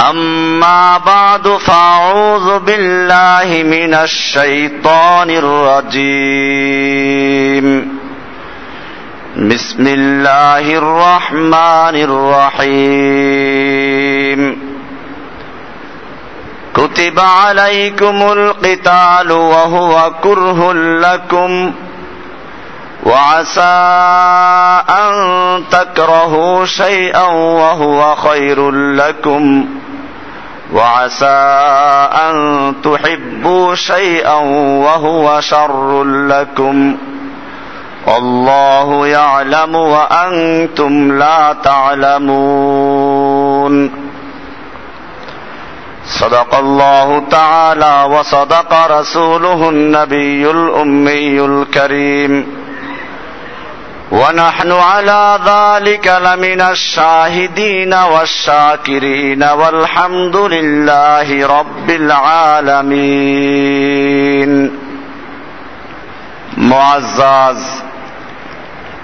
أما بعد فأعوذ بالله من الشيطان الرجيم. بسم الله الرحمن الرحيم. كتب عليكم القتال وهو كره لكم. وعسى أن تكرهوا شيئا وهو خير لكم. وعسى أن تحبوا شيئا وهو شر لكم والله يعلم وأنتم لا تعلمون. صدق الله تعالى وصدق رسوله النبي الأمي الكريم. ونحن على ذلك لمن الشاهدين والشاكرين والحمد لله رب العالمين. معزز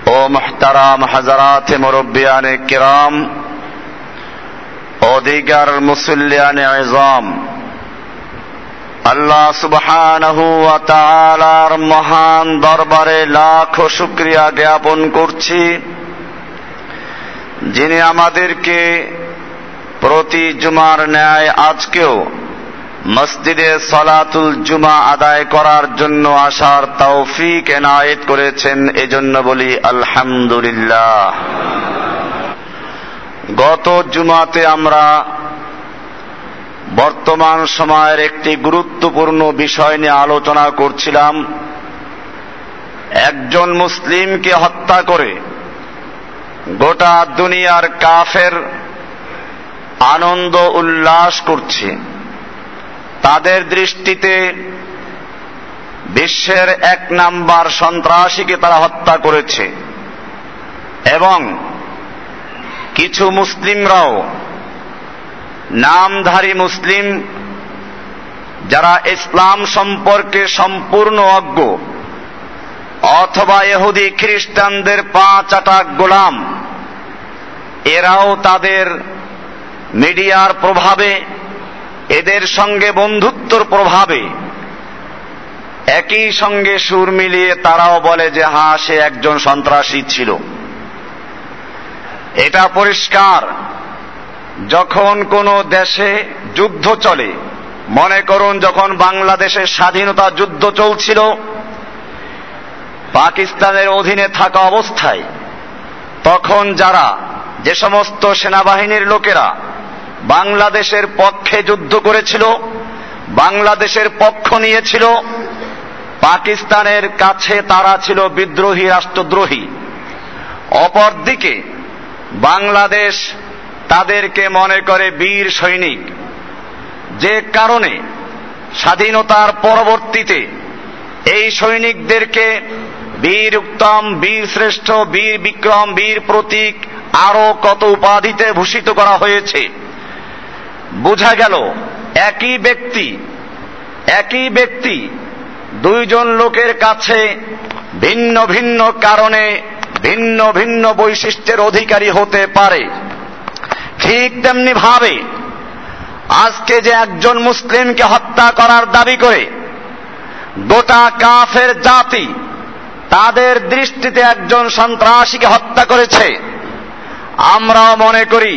أو محترم حضرات مربیان کرام أو دیگر مسلیان عظام আল্লাহ সুবহানাহু ওয়া তাআলার মহান দরবারে লাখ শুকরিয়া জ্ঞাপন করছি। যিনি আমাদেরকে প্রতি জুমার ন্যায় আজকেও মসজিদে সলাতুল জুমা আদায় করার জন্য আসার তৌফিক এনায়েত করেছেন, এজন্য বলি আলহামদুলিল্লাহ। গত জুমাতে আমরা বর্তমান সময়ের একটি গুরুত্বপূর্ণ বিষয় নিয়ে আলোচনা করছিলাম। একজন মুসলিমকে হত্যা করে গোটা দুনিয়ার কাফের আনন্দ উল্লাস করছে। তাদের দৃষ্টিতে বিশ্বের এক নাম্বার সন্ত্রাসীকে তারা হত্যা করেছে। এবং কিছু মুসলিমরাও নামধারী মুসলিম যারা ইসলাম সম্পর্কে সম্পূর্ণ অজ্ঞ, অথবা এহুদি খ্রিস্টানদের পা চাটা গোলাম, এরাও তাদের মিডিয়ার প্রভাবে, এদের সঙ্গে বন্ধুত্বর প্রভাবে, একই সঙ্গে সুর মিলিয়ে তারাও বলে যে হ্যাঁ সে একজন সন্ত্রাসী ছিল। এটা পরিষ্কার। যখন কোনো দেশে যুদ্ধ চলে, মনে করুন যখন বাংলাদেশের স্বাধীনতা যুদ্ধ চলছিল, পাকিস্তানের অধীনে থাকা অবস্থায়, তখন যারা, যে সমস্ত সেনাবাহিনীর লোকেরা বাংলাদেশের পক্ষে যুদ্ধ করেছিল, বাংলাদেশের পক্ষ নিয়েছিল, পাকিস্তানের কাছে তারা ছিল বিদ্রোহী, রাষ্ট্রদ্রোহী। অপরদিকে বাংলাদেশ তাদেরকে মনে করে বীর সৈনিক। যে কারণে স্বাধীনতার পরবর্তীতে এই সৈনিকদেরকে বীর উত্তম, বীর শ্রেষ্ঠ, বীর বিক্রম, বীর প্রতীক আরও কত উপাধিতে ভূষিত করা হয়েছে, বোঝা গেল একই ব্যক্তি একই ব্যক্তি দুইজন লোকের কাছে ভিন্ন ভিন্ন কারণে ভিন্ন ভিন্ন বৈশিষ্ট্যের অধিকারী হতে পারে। ঠিক তেমনি ভাবে। আজকে যে একজন মুসলিমকে হত্যা করার দাবি করে গোটা কাফের জাতি তাদের দৃষ্টিতে একজন সন্ত্রাসীকে হত্যা করেছে, আমরাও মনে করি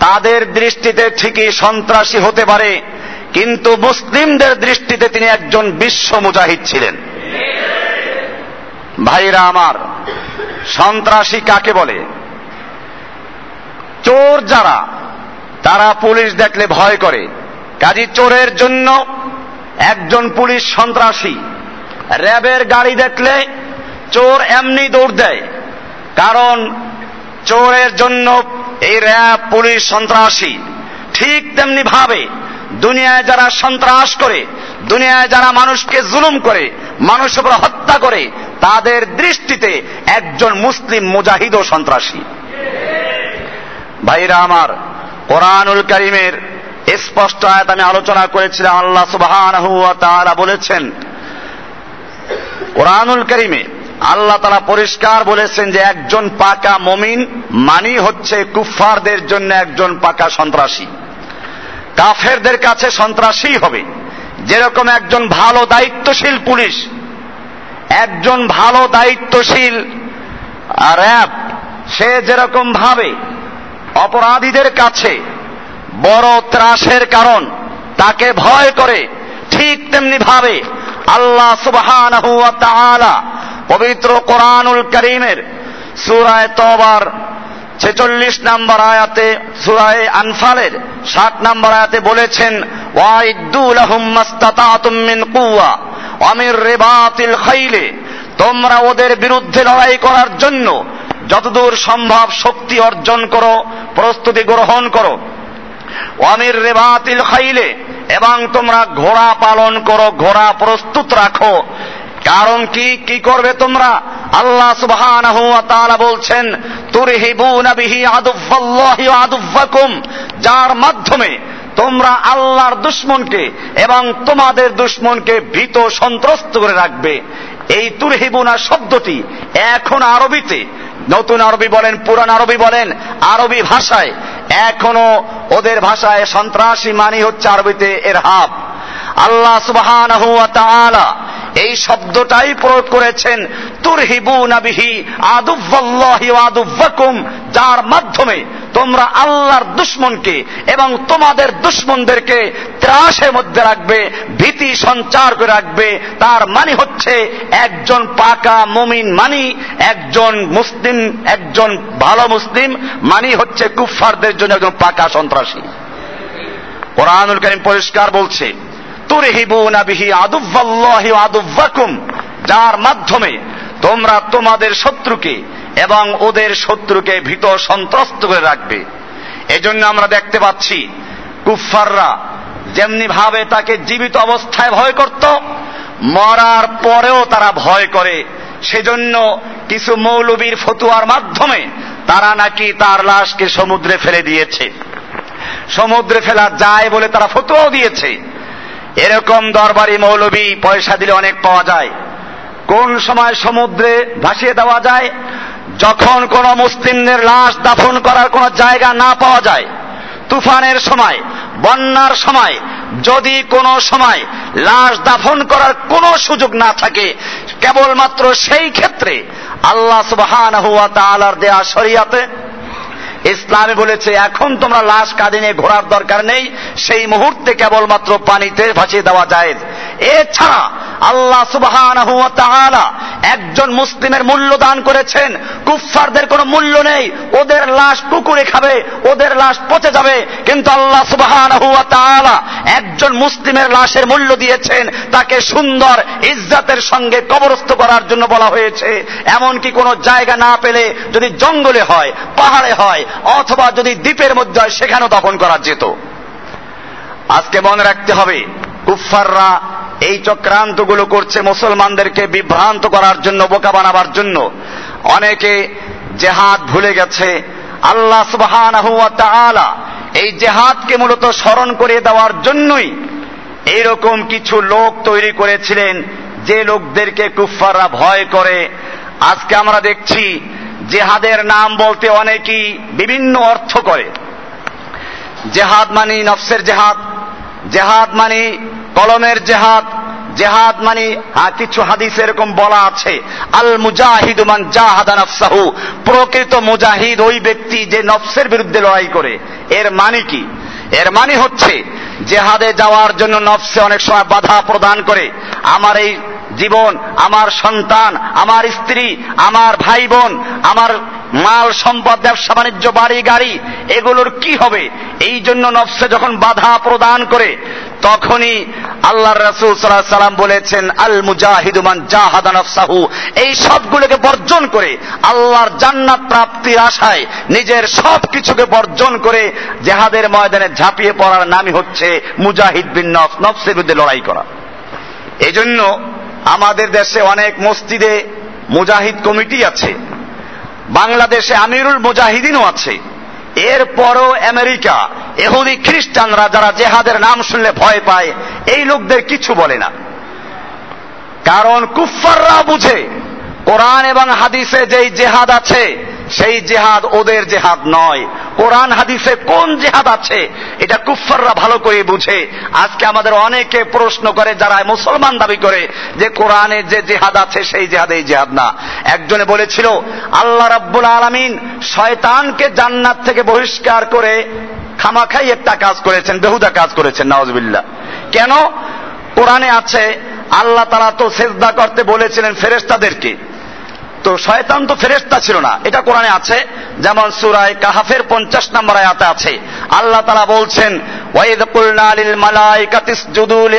তাদের দৃষ্টিতে ঠিকই সন্ত্রাসী হতে পারে, কিন্তু মুসলিমদের দৃষ্টিতে তিনি একজন বিশ্ব মুজাহিদ ছিলেন। ভাইরা আমার, সন্ত্রাসী কাকে বলে? চোর যারা, তারা পুলিশ দেখলে ভয় করে। কাজী চোরের জন্য একজন পুলিশ সন্ত্রাসী, র্যাবের গাড়ি দেখলে চোর এমনি দৌড় দেয়। কারণ চোরের জন্য এই র্যাব পুলিশ সন্ত্রাসী। ঠিক তেমনি ভাবে দুনিয়ায় যারা সন্ত্রাস করে, দুনিয়ায় যারা মানুষকে জুলুম করে মানুষের হত্যা করে, তাদের দৃষ্টিতে একজন মুসলিম মুজাহিদ ও সন্ত্রাসী। ভাইরা আমার, কোরআনুল করিমের স্পষ্ট আয়াত আমি আলোচনা করেছিলাম, আল্লাহ সুবাহ বলেছেন, কোরআনুল করিমে আল্লাহ তারা পরিষ্কার বলেছেন যে একজন পাকা মমিন মানি হচ্ছে কুফফারদের জন্য একজন পাকা সন্ত্রাসী। কাফেরদের কাছে সন্ত্রাসী হবে। যেরকম একজন ভালো দায়িত্বশীল পুলিশ, একজন ভালো দায়িত্বশীল র্যাব, সে যেরকম ভাবে অপরাধীদের কাছে বড় ত্রাসের কারণ, তাকে ভয় করে ঠিক তেমনি ভাবে আল্লাহ সুবহান পবিত্র কোরআনুল করিমের সুরায় তবার ছেচল্লিশ নম্বর আয়াতে, সুরায় আনফালের ষাট নম্বর আয়াতে বলেছেন অমির রেবাতিল খাইলে, তোমরা ওদের বিরুদ্ধে লড়াই করার জন্য যতদূর সম্ভব শক্তি অর্জন করো, প্রস্তুতি গ্রহণ করো। অমির রেবাতিল খাইলে, এবং তোমরা ঘোড়া পালন করো, ঘোড়া প্রস্তুত রাখো। কারণ কি কি করবে তোমরা? আল্লাহ সুবহানাহু ওয়া তাআলা বলছেন, তুরহিবুনা বিহি আদুফাল্লাহি ওয়া আদুফাকুম যার মাধ্যমে তোমরা আল্লাহর দুশ্মনকে এবং তোমাদের দুশ্মনকে ভীত সন্ত্রস্ত করে রাখবে। এই তুরহিবুনা শব্দটি এখন আরবিতে নতুন আরবি বলেন, পুরান আরবি বলেন, আরবি ভাষায়। এখনও ওদের ভাষায় সন্ত্রাসী মানি হচ্ছে আরবিতে এর হাব আল্লাহ সুবহান এই শব্দটাই প্রয়োগ করেছেন তুরহিবু নাবিহি আদুল্লাহি আদুব্বাকুম যার মাধ্যমে তোমরা আল্লাহর দুশ্মনকে এবং তোমাদের দুশ্মনদেরকে ত্রাসের মধ্যে রাখবে, ভীতি সঞ্চার করে রাখবে। তার মানে হচ্ছে একজন পাকা মুমিন মানি, একজন মুসলিম, একজন ভালো মুসলিম মানি হচ্ছে কুফফারদের জন্য একজন পাকা সন্ত্রাসী। কোরআনুল করিম পরিষ্কার বলছে যার মাধ্যমে তোমরা তোমাদের শত্রুকে এবং ওদের শত্রুকে ভীত সন্ত্রস্ত করে রাখবে। এজন্য আমরা দেখতে পাচ্ছি কুফাররা যেমনি ভাবে তাকে জীবিত অবস্থায় ভয় করত, মরার পরেও তারা ভয় করে। সেজন্য কিছু মৌলবীর ফতুয়ার মাধ্যমে তারা নাকি তার লাশকে সমুদ্রে ফেলে দিয়েছে। সমুদ্রে ফেলা যায় বলে তারা ফতুয়াও দিয়েছে। এরকম দরবারি মৌলবি পয়সা দিলে অনেক পাওয়া যায়। কোন সময় সমুদ্রে ভাসিয়ে দেওয়া যায়, যখন কোন মুসলিমদের লাশ দাফন করার কোন জায়গা না পাওয়া যায়, তুফানের সময়, বন্যার সময়, যদি কোনো সময় লাশ দাফন করার কোনো সুযোগ না থাকে, কেবলমাত্র সেই ক্ষেত্রে আল্লাহ তালার দেয়া শরিয়াতে ইসলামে বলেছে, এখন তোমরা লাশ কাঁধে নিয়ে ঘোরার দরকার নেই। সেই মুহূর্তে কেবলমাত্র পানিতে ভাসিয়ে দেওয়া যায়। এছাড়া আল্লাহ সুবহান একজন মুসলিমের মূল্য দান করেছেন। কুফফারদের কোনো মূল্য নেই। ওদের লাশ কুকুরে খাবে, ওদের লাশ পচে যাবে। কিন্তু আল্লাহ সুবহান একজন মুসলিমের লাশের মূল্য দিয়েছেন। তাকে সুন্দর ইজ্জাতের সঙ্গে কবরস্থ করার জন্য বলা হয়েছে। এমনকি কোনো জায়গা না পেলে যদি জঙ্গলে হয়, পাহাড়ে হয়, অথবা যদি দ্বীপের মধ্যে হয়, সেখানেও দফন করা যেত। আজকে মনে রাখতে হবে কুফাররা এই চক্রান্তগুলো করছে মুসলমানদেরকে বিভ্রান্ত করার জন্য, বোকা বানাবার জন্য। অনেকে জেহাদ ভুলে গেছে। আল্লাহ সুবহান এই জেহাদকে মূলত স্মরণ করে দেওয়ার জন্যই এইরকম কিছু লোক তৈরি করেছিলেন, যে লোকদেরকে কুফাররা ভয় করে। আজকে আমরা দেখছি জেহাদের নাম বলতে অনেকেই বিভিন্ন অর্থ করে। জেহাদ মানি নফসের জেহাদ। জেহাদ মানি কলমের জেহাদ জেহাদ মানে কিছু হাদিস এরকম বলা আছে। আল মুজাহিদ মান জাহাদা প্রকৃত মুজাহিদ ওই ব্যক্তি যে নফসের বিরুদ্ধে লড়াই করে। এর মানে কি? এর মানে হচ্ছে, জেহাদে যাওয়ার জন্য নফসে অনেক সময় বাধা প্রদান করে। আমার এই জীবন, আমার সন্তান, আমার স্ত্রী, আমার ভাই বোন আমার মাল সম্পদ, ব্যবসা, বাণিজ্য, বাড়ি, গাড়ি, এগুলোর কি হবে? এই জন্য নফসে যখন বাধা প্রদান করে, তখনই আল্লাহ রসুল সাল্লাহ সাল্লাম বলেছেন, আল মুজাহিদুমান জাহাদা নফসাহু। এই সবগুলোকে বর্জন করে আল্লাহর জান্নাত প্রাপ্তির আশায় নিজের সব কিছুকে বর্জন করে জেহাদের ময়দানে ঝাঁপিয়ে পড়ার নামই হচ্ছে মুজাহিদ বিন নফ নফসের বিরুদ্ধে লড়াই করা। এজন্য আমাদের দেশে অনেক মসজিদে মুজাহিদ কমিটি আছে। বাংলাদেশে আমিরুল মুজাহিদিনও আছে। এরপরও আমেরিকা। এহুদি খ্রিস্টানরা যারা জেহাদের নাম শুনলে ভয় পায়, এই লোকদের কিছু বলে না। কারণ কুফাররা বুঝে কোরআন এবং হাদিসে যেই জেহাদ আছে, সেই জেহাদ ওদের জেহাদ নয়। কোরআন, হাদিসে কোন জেহাদ আছে, এটা কুফাররা ভালো করে বুঝে। আজকে আমাদের অনেকে প্রশ্ন করে, যারা মুসলমান দাবি করে, যে কোরআনে যে জেহাদ আছে, সেই জেহাদ এই জেহাদ না। একজনে বলেছিল, আল্লাহ রাব্বুল আলমিন শয়তানকে জান্নাত থেকে বহিষ্কার করে খামাখাই একটা কাজ করেছেন, বেহুদা কাজ করেছেন নওয়াজবিল্লা কেন? কোরআনে আছে, আল্লাহ তারা তো সেজদা করতে বলেছিলেন ফেরেস্তাদেরকে তো শয়তান তো ফেরেস্তা ছিল না। এটা কোরআনে আছে। যেমন সুরায় কাহাফের পঞ্চাশ নম্বর আয়াতে আছে। আল্লাহ তারা বলছেন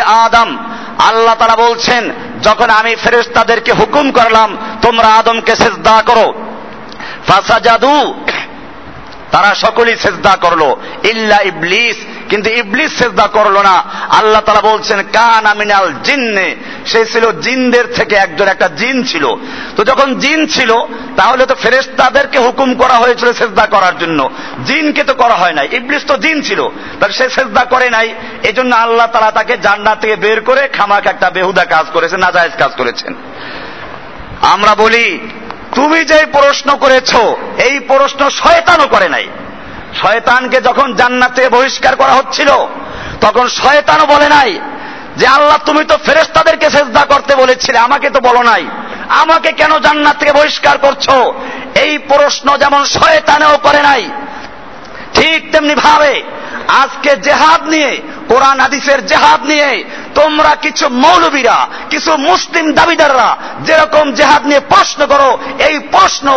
আদম। আল্লাহ তারা বলছেন, যখন আমি ফেরেস্তাদেরকে হুকুম করলাম, তোমরা আদমকে সেজদা করো। ফাসাজাদু, তারা সকলেই সেজদা করল। ইল্লা ইবলিস কিন্তু ইবলিস সেজদা করল না। আল্লাহ তারা বলছেন, কান আমিনাল জিন্নে। সে ছিল জিনদের থেকে একজন, একটা জিন ছিল। তো যখন জিন ছিল, তাহলে তো ফেরেস্তাদেরকে হুকুম করা হয়েছিল সেজদা করার জন্য। জিনকে তো করা হয় নাই। ইবলিস তো জিন ছিল। তার সে সেজদা করে নাই। এজন্য আল্লাহ তারা তাকে জান্নাত থেকে বের করে খামাক একটা বেহুদা কাজ করেছেন, নাজায়েজ কাজ করেছেন। আমরা বলি, তুমি যে প্রশ্ন করেছ, এই প্রশ্ন শয়তানও করে নাই। শয়তানকে যখন জান্নাতে বহিষ্কার করা হচ্ছিল, তখন শয়তানও বলে নাই যে, আল্লাহ, তুমি তো ফেরেস্তাদেরকে সেজদা করতে বলেছিলে, আমাকে তো বলো নাই। আমাকে কেন জান্নাত থেকে বহিষ্কার করছ? এই প্রশ্ন যেমন শয়তানেও করে নাই, ঠিক তেমনি ভাবে আজকে জেহাদ নিয়ে কোরআন হাদিসের জেহাদ নিয়ে তোমরা কিছু মৌলবীরা, কিছু মুসলিম দাবিদাররা যেরকম জেহাদ নিয়ে প্রশ্ন করো, এই প্রশ্ন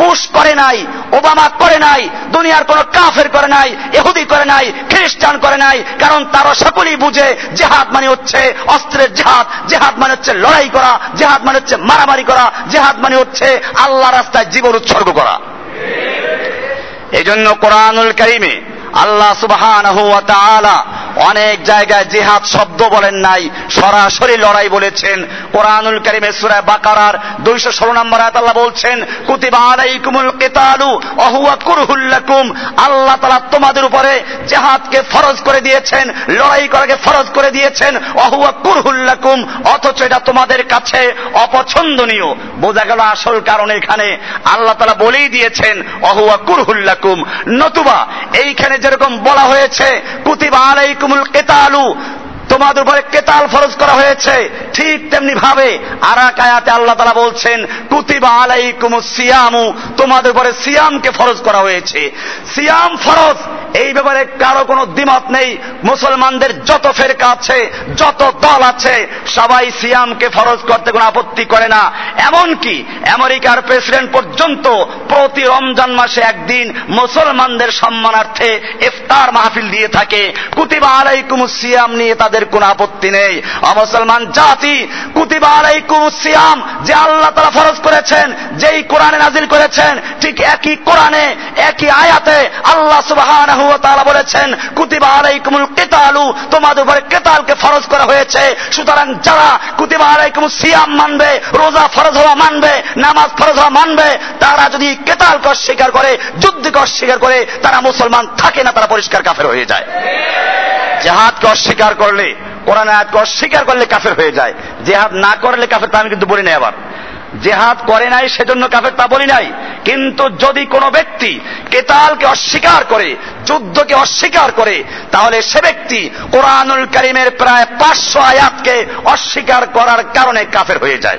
বুশ করে নাই, ওবামা করে নাই, দুনিয়ার কোন কাফের করে নাই এহুদি করে নাই, খ্রিস্টান করে নাই, কারণ তারা সকলেই বুঝে জেহাদ মানে হচ্ছে অস্ত্রের জেহাদ জেহাদ মানে হচ্ছে লড়াই করা, জেহাদ মানে হচ্ছে মারামারি করা, জেহাদ মানে হচ্ছে আল্লাহ রাস্তায় জীবন উৎসর্গ করা। এই জন্য কোরআনুল করিমে আল্লাহ সুবাহ অনেক জায়গায় জেহাদ শব্দ বলেন নাই, সরাসরি লড়াই বলেছেন। কোরআনুল করিমে সুরায় বাকারার দুইশো ষোলো নম্বর আয়াত আল্লাহ বলছেন, কুতিবা আলাইকুমুল কিতালু অহুয়া কুরহুল্লাকুম আল্লাহ তালা তোমাদের উপরে জেহাদকে ফরজ করে দিয়েছেন, লড়াই করাকে ফরজ করে দিয়েছেন অহুয়া কুরহুল্লাকুম অথচ এটা তোমাদের কাছে অপছন্দনীয়। বোঝা গেল আসল কারণ এখানে। আল্লাহ তালা বলেই দিয়েছেন অহুয়া কুরহুল্লাকুম নতুবা এইখানে যেরকম বলা হয়েছে, কুতিবা আলাইকুমুল কেতালু। তোমাদের উপরে কেতাল ফরজ করা হয়েছে। ঠিক তেমনি ভাবে আর এক আয়াতে আল্লাহ তালা বলছেন, কুতিবা আলাইকুম সিয়ামু তোমাদের উপরে সিয়ামকে ফরজ করা হয়েছে। সিয়াম ফরজ, এই ব্যাপারে কারও কোনো দ্বিমত নেই। মুসলমানদের যত ফেরকা আছে, যত দল আছে, সবাই সিয়ামকে ফরজ করতে কোনো আপত্তি করে না। এমনকি আমেরিকার প্রেসিডেন্ট পর্যন্ত প্রতি রমজান মাসে একদিন মুসলমানদের সম্মানার্থে ইফতার মাহফিল দিয়ে থাকে। কুতিবা আলাইকুম সিয়াম নিয়ে তাদের কোন আপত্তি নেই। অমুসলমান জাতি, কুতিবা আলাইকুম সিয়াম, যে আল্লাহ তারা ফরজ করেছেন, যেই কোরআনে নাজিল করেছেন, ঠিক একই কোরআনে, একই আয়াতে আল্লাহ তাআলা বলেছেন, কুতিবা আলাইকুমুল কিতালু, তোমাদের উপরে কেতালকে ফরজ করা হয়েছে। সুতরাং যারা কুতিবা আলাইকুম সিয়াম মানবে, রোজা ফরজ হওয়া মানবে, নামাজ ফরজ হওয়া মানবে, তারা যদি কেতালকে অস্বীকার করে, যুদ্ধকে অস্বীকার করে, তারা মুসলমান থাকে না, তারা পরিষ্কার কাফের হয়ে যায়। জেহাদকে অস্বীকার করলে, কোরআন আয়াতকে অস্বীকার করলে কাফের হয়ে যায়। জেহাদ না করলে কাফের তা আমি কিন্তু বলি নাই আবার। জেহাদ করে নাই, সেজন্য কাফের তা বলি নাই। কিন্তু যদি কোনো ব্যক্তি কেতালকে অস্বীকার করে, যুদ্ধকে অস্বীকার করে, তাহলে সে ব্যক্তি কোরআনুল করিমের প্রায় পাঁচশো আয়াতকে অস্বীকার করার কারণে কাফের হয়ে যায়।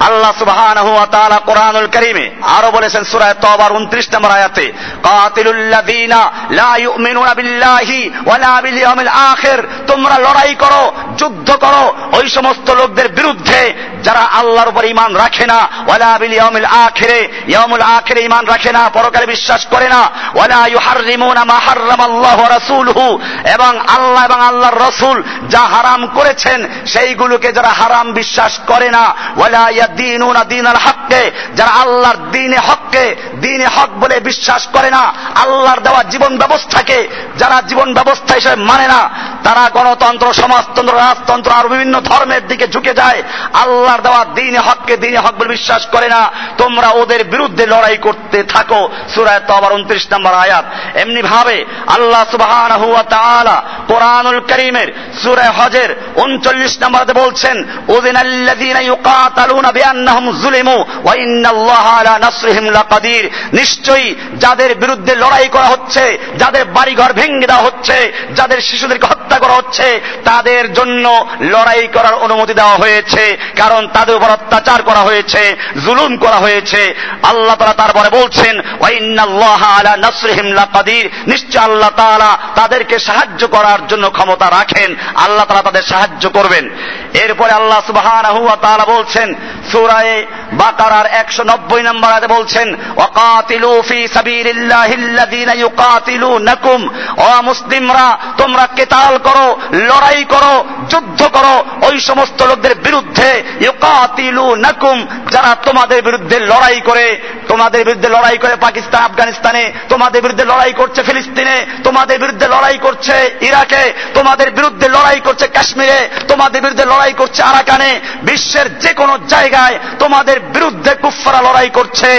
আল্লাহ সুবহানাহু ওয়া তাআলা কোরআনুল কারীমে আরও বলেছেন সূরা তওবার 29 নম্বর আয়াতে, কাতিলুল্লাযীনা লা ইউমিনুনা বিল্লাহি ওয়ালা বিল ইয়াউমিল আখির। তোমরা লড়াই করো, যুদ্ধ করো, ওই সমস্ত লোকদের বিরুদ্ধে যারা আল্লাহর উপর ঈমান রাখে না ওয়ালা বিল ইয়াউমিল আখিরে। ইয়াউমুল আখিরে ঈমান রাখে না, পরকালে বিশ্বাস করে না ওয়ালা ইউহাররিমুনা মা হাররামাল্লাহু রাসূলুহু। এবং আল্লাহ এবং আল্লাহর রাসূল যা হারাম করেছেন, সেইগুলোকে যারা হারাম বিশ্বাস করে না ওয়ালা দিনুনা দিনাল হককে। যারা আল্লাহর দিনে হককে, দিনে হক বলে বিশ্বাস করে না, আল্লাহর দেওয়া জীবন ব্যবস্থাকে, যারা জীবন ব্যবস্থা হিসেবে মানে না তারা গণতন্ত্র, সমাজতন্ত্র, রাজতন্ত্র আর বিভিন্ন ধর্মের দিকে ঝুঁকে যায়। আল্লাহর দেওয়া দিনে হককে দিনে হক বলে বিশ্বাস করে না। তোমরা ওদের বিরুদ্ধে লড়াই করতে থাকো। সুরায় তো আবার উনত্রিশ নম্বর আয়াত। এমনি ভাবে আল্লাহ সুবাহান হুয়া তাআলা কোরআনুল করিমের সুরায় হজের উনচল্লিশ নম্বরে বলছেন উদিন আল্লাযীনা ইউকাতালুনা বিআন্নাহুম যুলিমু ওয়া ইন্নাল্লাহা আলা নাসরিহিম লাকাদির। নিশ্চয়ই যাদের বিরুদ্ধে লড়াই করা হচ্ছে, যাদের বাড়িঘর ভেঙে দেওয়া হচ্ছে, যাদের শিশুদেরকে হত্যা করা হচ্ছে, তাদের জন্য লড়াই করার অনুমতি দেওয়া হয়েছে, কারণ তাদের উপর অত্যাচার করা হয়েছে, জুলুম করা হয়েছে। আল্লাহ তাআলা তারপরে বলছেন নিশ্চয় আল্লাহ তাআলা তাদেরকে সাহায্য করার জন্য ক্ষমতা রাখেন, আল্লাহ তাআলা তাদের সাহায্য করবেন। এরপরে আল্লাহ তাআলা বলছেন, সুরায়ে বাকারার একশো নব্বই নম্বর আয়াতে বলছেন, ওয়াকাতিলু ফি সাবিলিল্লাহিল্লাযীনা মুসলিমরা, তোমরা কেতাল করো, লড়াই করো, যুদ্ধ করো, ওই সমস্ত লোকদের বিরুদ্ধে ইউকাতিলুনাকুম, যারা তোমাদের বিরুদ্ধে লড়াই করে, তোমাদের বিরুদ্ধে লড়াই করে পাকিস্তান, আফগানিস্তানে, তোমাদের বিরুদ্ধে লড়াই করছে ফিলিস্তিনে, তোমাদের বিরুদ্ধে লড়াই করছে ইরাকে, তোমাদের বিরুদ্ধে লড়াই করছে কাশ্মীরে, তোমাদের বিরুদ্ধে লড়াই করছে আরাকানে, বিশ্বের যে কোনো জায়গায় তোমাদের বিরুদ্ধে কুফফারা লড়াই করছে।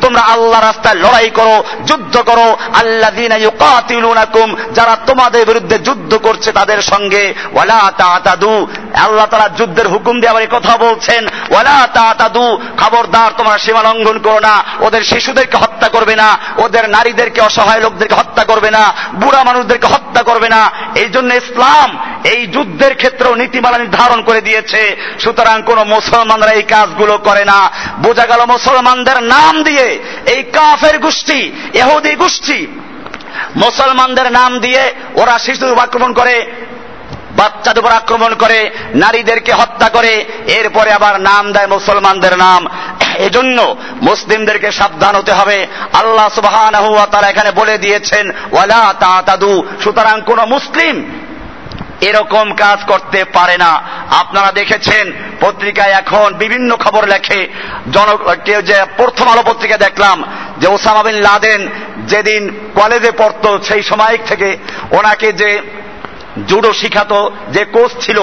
তোমরা আল্লাহ রাস্তায় লড়াই করো, যুদ্ধ করো। ইউকাতিলুনাকুম যারা তোমাদের বিরুদ্ধে যুদ্ধ করছে তাদের সঙ্গে, ওয়ালা তাতাদু, আল্লাহ তাআলা যুদ্ধের হুকুম দিয়ে আবার কথা বলছেন, ওয়ালা তাতাদু, খবরদার তোমরা সীমা লঙ্ঘন করো না, ওদের শিশুদেরকে হত্যা করবে না, ওদের নারীদেরকে, অসহায় লোকদেরকে হত্যা করবে না, বুড়া মানুষদেরকে হত্যা করবে না, এই জন্য ইসলাম এই যুদ্ধের ক্ষেত্রেও নীতিমালা নির্ধারণ করে দিয়েছে, সুতরাং কোন মুসলমানরা এই কাজগুলো করে না। বোঝা গেল মুসলমানদের নাম দিয়ে এই কাফের গোষ্ঠী এহুদি গোষ্ঠী মুসলমানদের নাম দিয়ে ওরা শিশুর আক্রমণ করে বাচ্চাদের উপর আক্রমণ করে, নারীদেরকে হত্যা করে, এরপরে আবার নাম দেয় মুসলমানদের নাম। এজন্য মুসলিমদেরকে সাবধান হতে হবে। আল্লাহ ওয়া তাআলা এখানে বলে দিয়েছেন, ওয়ালা তাতাদু সুতরাং কোন মুসলিম এরকম কাজ করতে পারে না। আপনারা দেখেছেন, পত্রিকায় এখন বিভিন্ন খবর লেখে, জন যে প্রথম আলো পত্রিকা দেখলাম, যে ওসামা বিন লাদেন যেদিন কলেজে পড়তো সেই সময় থেকে ওনাকে যে জুডো শিখাতো, যে কোচ ছিল,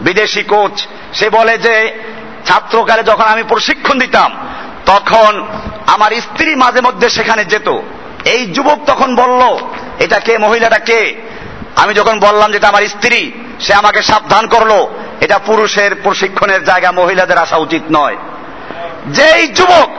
বিদেশি কোচ, সে বলে যে, ছাত্রকালে যখন আমি প্রশিক্ষণ দিতাম, তখন আমার স্ত্রী মাঝে মধ্যে সেখানে যেত। এই যুবক তখন বলল, এটা কে, মহিলাটা কে? আমি যখন বললাম যেটা আমার স্ত্রী, সে আমাকে সাবধান করল। এটা পুরুষের প্রশিক্ষণের জায়গা, মহিলাদের আসা উচিত নয়। যেই যুবক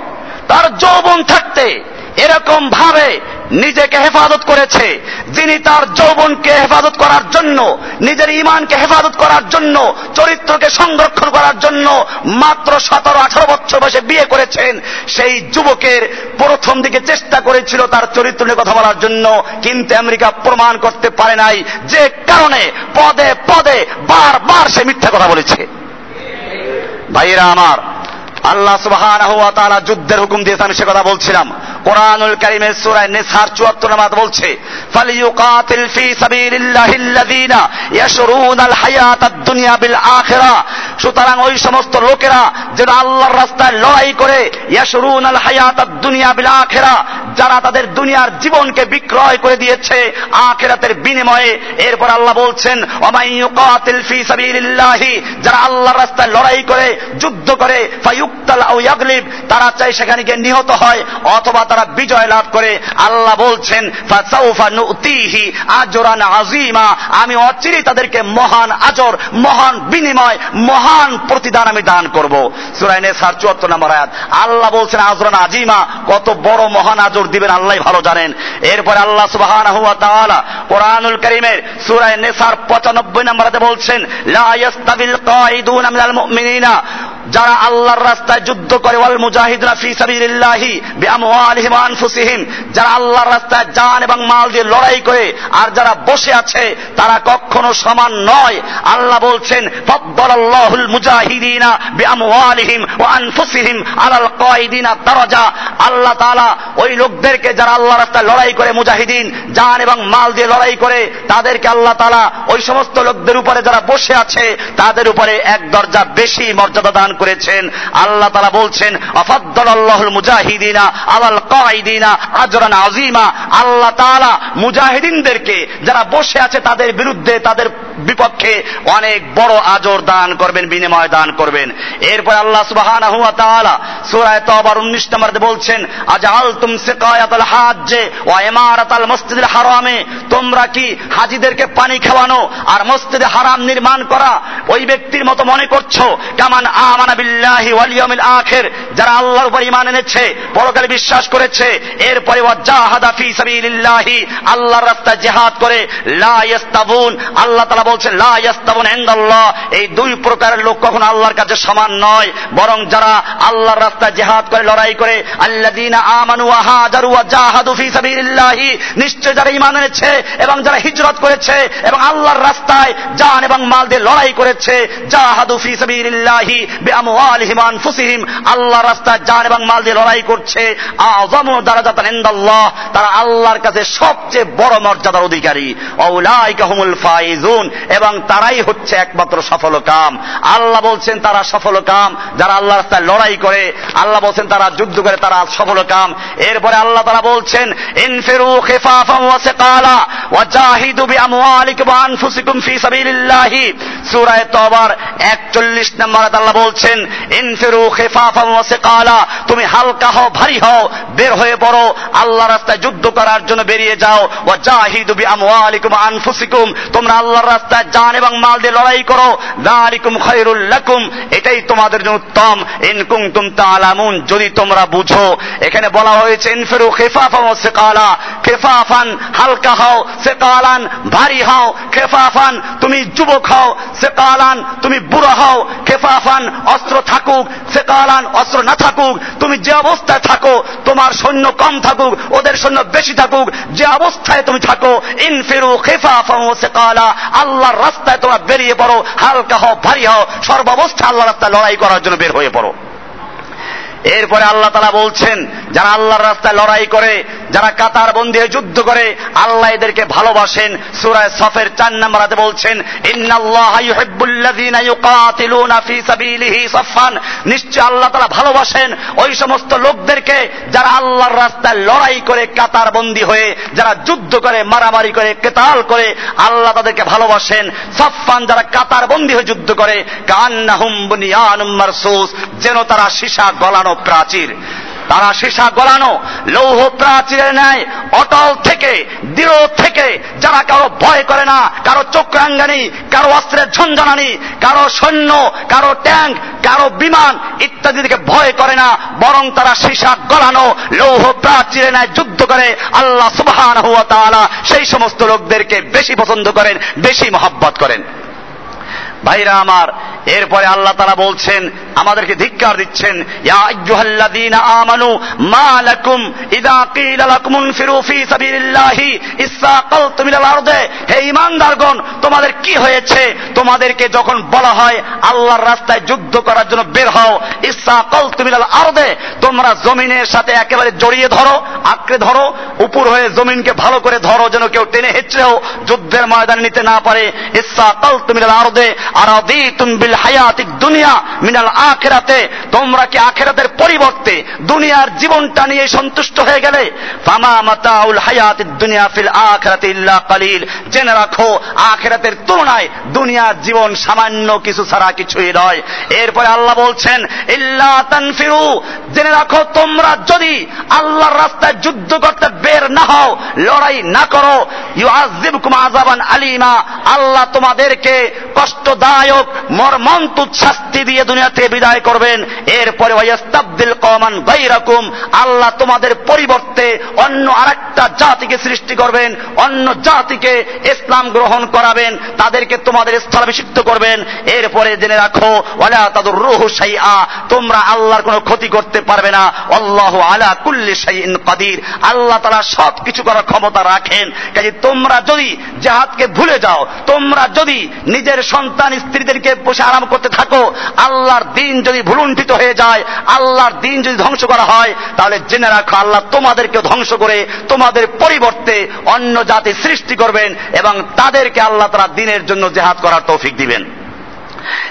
তার যৌবন থাকতে এরকম ভাবে নিজেকে হেফাজত করেছে, যিনি তার যৌবনকে হেফাজত করার জন্য, নিজের ইমানকে হেফাজত করার জন্য, চরিত্রকে সংরক্ষণ করার জন্য মাত্র সতেরো আঠারো বছর বয়সে বিয়ে করেছেন, সেই যুবকের প্রথম দিকে চেষ্টা করেছিল তার চরিত্র নিয়ে কথা বলার জন্য, কিন্তু আমেরিকা প্রমাণ করতে পারে নাই যে কারণে পদে পদে বারবার সে মিথ্যা কথা বলেছে। ভাইয়েরা আমার, আল্লাহ তাআলা যুদ্ধের হুকুম দিয়েছে আমি সে কথা বলছিলাম। কোরআনুল কারীমের সূরা নিসার 74 নম্বর বলছে, ফালিয়ুকাতিল ফি সাবিলিল্লাহিল্লাযীনা ইয়াশরুনাল হায়াতাদ দুনিয়া বিল আখিরা সুতরাং ওই সমস্ত লোকেরা যারা আল্লাহর রাস্তায় লড়াই করে দুনিয়া বিল আখিরা যারা তাদের দুনিয়ার জীবনকে বিক্রয় করে দিয়েছে আখিরাতের বিনিময়ে। এরপর আল্লাহ বলছেন ফি সাবিলিল্লাহি, যারা আল্লাহর রাস্তায় লড়াই করে, যুদ্ধ করে, ফায়ুক্তাল আও তারা চাই সেখানে গিয়ে নিহত হয়, অথবা তারা বিজয় লাভ করে। আল্লাহ বলছেন আজিমা আমি অচিরেই তাদেরকে মহান আজর, মহান বিনিময়, মহান প্রতিদান আমি দান করব। সুরাই নেসার চুয়াত্তর নম্বর আয়াত। আল্লাহ বলছেন, আজরান আজিমা কত বড় মহান আজর দিবেন আল্লাহ ভালো জানেন। এরপর আল্লাহ তাআলা কোরআনুল কারীমের সূরা নেসার 95 নম্বরে বলছেন, লা ইয়াস্তাবিল কাঈদুনা মিনাল মুমিনিনা। যারা আল্লাহর রাস্তায় যুদ্ধ করে, ওয়াল মুজাহিদরা ফি সাবিলিল্লাহি বিআমওয়ালিহিম ওয়া আনফুসিহিম, যারা আল্লাহর রাস্তায় জান এবং মাল দিয়ে লড়াই করে আর যারা বসে আছে, তারা কখনো সমান নয়। আল্লাহ বলছেন, ফাদ্দালাল্লাহুল মুজাহিদিনা বিআমওয়ালিহিম ওয়া আনফুসিহিম আলাল কাঈদিনা দারাজা। আল্লাহ তাআলা ওই লোকদেরকে যারা আল্লাহর রাস্তায় লড়াই করে, মুজাহিদিন, জান এবং মাল দিয়ে লড়াই করে, তাদেরকে আল্লাহ তাআলা ওই সমস্ত লোকদের উপরে যারা বসে আছে, তাদের উপরে এক দরজা বেশি মর্যাদা দান করেছেন। আল্লাহ তালা বলছেন মুজাহিদিনা আলাল কাইদিনা আজরান আজিমা আল্লাহ মুজাহিদিনদেরকে, যারা বসে আছে তাদের বিরুদ্ধে তাদের বিপক্ষে অনেক বড় আজর দান করবেন, বিনিময় দান করবেন। এরপর আল্লাহ সুবহানাহু ওয়া তাআলা সূরা তওবার 19 নম্বরে বলছেন, আজআলতুম সিকায়াতাল হাজ্জে ওয়া ইমারাতাল মসজিদিল হারামে। তোমরা কি হাজিদেরকে পানি খাওয়ানো আর মসজিদে হারাম নির্মাণ করা ওই ব্যক্তির মতো মনে করছ? কামান আমানা যারা আল্লাহর উপর এনেছে, পরকালে বিশ্বাস করেছে, এরপরে আল্লাহর করে আল্লাহ এই দুই প্রকারের লোক আল্লাহর কাছে সমান নয়, বরং যারা আল্লাহর করে, লড়াই করে, আল্লাযীনা আমানু জাহাদু ফি সাবিলিল্লাহি, নিশ্চয় যারা ঈমান এনেছে এবং যারা হিজরত করেছে এবং আল্লাহর রাস্তায় জান এবং মাল দিয়ে লড়াই করেছে, জাহাদু ফি সাবিলিল্লাহি আনফুসিহিম। রাস্তায় জান এবং মাল দিয়ে লড়াই করছে। তারা আল্লাহর কাছে সবচেয়ে বড় মর্যাদার অধিকারী। ফাইজুন। এবং তারাই হচ্ছে একমাত্র সফল কাম। আল্লাহ বলছেন, তারা সফল কাম। যারা আল্লাহ রাস্তায় লড়াই করে, আল্লাহ বলছেন, তারা যুদ্ধ করে, তারা সফল কাম। এরপরে আল্লাহ তারা বলছেন, ইনফিরু খিফাফাম ওয়া সিকালা ওয়া জাহিদু বিআমওয়ালিকুম ওয়া আনফুসিকুম ফি সাবিলিল্লাহি। সূরা তওবার 41 নম্বরে আল্লাহ বলছেন ইনফিরু খিফাফাম ওয়া সিকালা, তুমি হালকা হও, ভারী হও, বের হয়ে পড়ো, আল্লাহ রাস্তায় যুদ্ধ করার জন্য বেরিয়ে যাও, ওয়া জাহিদু বিআমওয়ালিকুম ওয়া আনফুসিকুম, তোমরা আল্লাহর রাস্তায় জান এবং মাল দিয়ে লড়াই করো, যালিকুম খায়রুল লাকুম, এটাই তোমাদের জন্য উত্তম, ইন কুনতুম তাআলামুন, যদি তোমরা বুঝো। এখানে বলা হয়েছে, ইনফিরু খিফাফাম ওয়া সিকালা, খিফাফান হালকা হও, সিকালান ভারী হও, খেফাফান তুমি যুবক হও, সেকালান তুমি বুড়ো হও, খেফাফান অস্ত্র থাকুক সেকালান অস্ত্র না থাকুক, তুমি যে অবস্থায় থাকো, তোমার সৈন্য কম থাকুক, ওদের সৈন্য বেশি থাকুক, যে অবস্থায় তুমি থাকো, ইনফিরু সেকালা আল্লাহর রাস্তায় তোমরা বেরিয়ে পড়ো, হালকা হও, ভারী হও সর্বাবস্থায় আল্লাহর রাস্তায় লড়াই করার জন্য বের হয়ে পড়ো। এরপরে আল্লাহ তালা বলছেন, যারা আল্লাহর রাস্তায় লড়াই করে যারা কাতার বন্দী যুদ্ধ করে, আল্লাহ এদেরকে ভালোবাসেন। সুরায় সফের চার নম্বরাতে বলছেন নিশ্চয় আল্লাহ তারা ভালোবাসেন। ওই সমস্ত লোকদেরকে যারা আল্লাহর রাস্তায় লড়াই করে, কাতার বন্দী হয়ে, যারা যুদ্ধ করে, মারামারি করে, কেতাল করে, আল্লাহ তাদেরকে ভালোবাসেন। সফান যারা কাতার বন্দী হয়ে যুদ্ধ করে কান্নাহুম বুনিয়ানুম মারসুস, যেন তারা সীসা গলানো প্রাচীর। তারা সীসা গলানো, লৌহ প্রাচীরের ন্যায় অটল থেকে, দৃঢ় থেকে, যারা কারও ভয় করে না, কারও চক্রাঙ্গানি কারও অস্ত্রের ঝঞ্ঝনানি, কারও সৈন্য, কারও ট্যাঙ্ক, কারও বিমান ইত্যাদি দিকে ভয় করে না, বরং তারা সীসা গলানো, লৌহ প্রাচীরের ন্যায় যুদ্ধ করে, আল্লাহ তাআলা সেই সমস্ত লোকদেরকে বেশি পছন্দ করেন, বেশি মহাব্বত করেন। ভাইরা আমার, এরপরে আল্লাহ তারা বলছেন, আমাদেরকে ধিক্কার দিচ্ছেন আমানু, মা ইযা কিলা ইনফিরু ফি সাবিলিল্লাহি ইসসাকালতুম ইলাল আরদে। হে ঈমানদারগণ, তোমাদের কি হয়েছে? তোমাদেরকে যখন বলা হয়, আল্লাহর রাস্তায় যুদ্ধ করার জন্য বের হও ইসসাকালতুম ইলাল আরদে, তোমরা জমিনের সাথে একেবারে জড়িয়ে ধরো, আঁকড়ে ধরো, উপর হয়ে জমিনকে ভালো করে ধরো, যেন কেউ টেনে হেঁচড়েও যুদ্ধের ময়দানে নিতে না পারে। ইসসাকালতুম ইলাল আরদে আরাদিতুম বিল হায়াতিক দুনিয়া মিনাল আখেরাতে, তোমরা কি আখেরাতের পরিবর্তে দুনিয়ার জীবনটা নিয়ে সন্তুষ্ট হয়ে গেলে? ফামা মাতাউল হায়াত দুনিয়া ফিল আখেরাতে ইল্লা কালিল। জেনে রাখো, আখেরাতের তুলনায় দুনিয়ার জীবন সামান্য কিছু ছাড়া কিছুই নয়। এরপরে আল্লাহ বলছেন, ইল্লা তানফিরু। জেনে রাখো, তোমরা যদি আল্লাহর রাস্তায় যুদ্ধ করতে বের না হও, লড়াই না করো, ইউআযিবকুম আযাবান আলিমা। আল্লাহ তোমাদেরকে কষ্টদায়ক মর্মন্তুৎ দিয়ে দুনিয়া থেকে বিদায় করবেন। এরপরে ওয়াস্তাবদিল কওমান গায়রাকুম, আল্লাহ তোমাদের পরিবর্তে অন্য আরেকটা জাতিকে সৃষ্টি করবেন, অন্য জাতিকে ইসলাম গ্রহণ করাবেন, তাদেরকে তোমাদের স্থলাভিষিক্ত করবেন। এরপরে জেনে রাখো, ওয়ালা তাদুর রুহু শাইআ, তোমরা আল্লাহর কোনো ক্ষতি করতে পারবে না। আল্লাহ আলা কুল্লি শাইইন কাদির, আল্লাহ তারা সব কিছু করার ক্ষমতা রাখেন। কাজে তোমরা যদি জাহাদকে ভুলে যাও, তোমরা যদি নিজের সন্তান স্ত্রীদেরকে বসে আরাম করতে থাকো আল্লাহর দিন যদি ভুলুণ্ঠিত হয়ে যায়, আল্লাহর দিন যদি ধ্বংস করা হয়, তাহলে জেনে রাখো আল্লাহ তোমাদেরকে ধ্বংস করে তোমাদের পরিবর্তে অন্য জাতি সৃষ্টি করবেন এবং তাদেরকে আল্লাহ তারা দিনের জন্য জেহাদ করার তৌফিক দিবেন।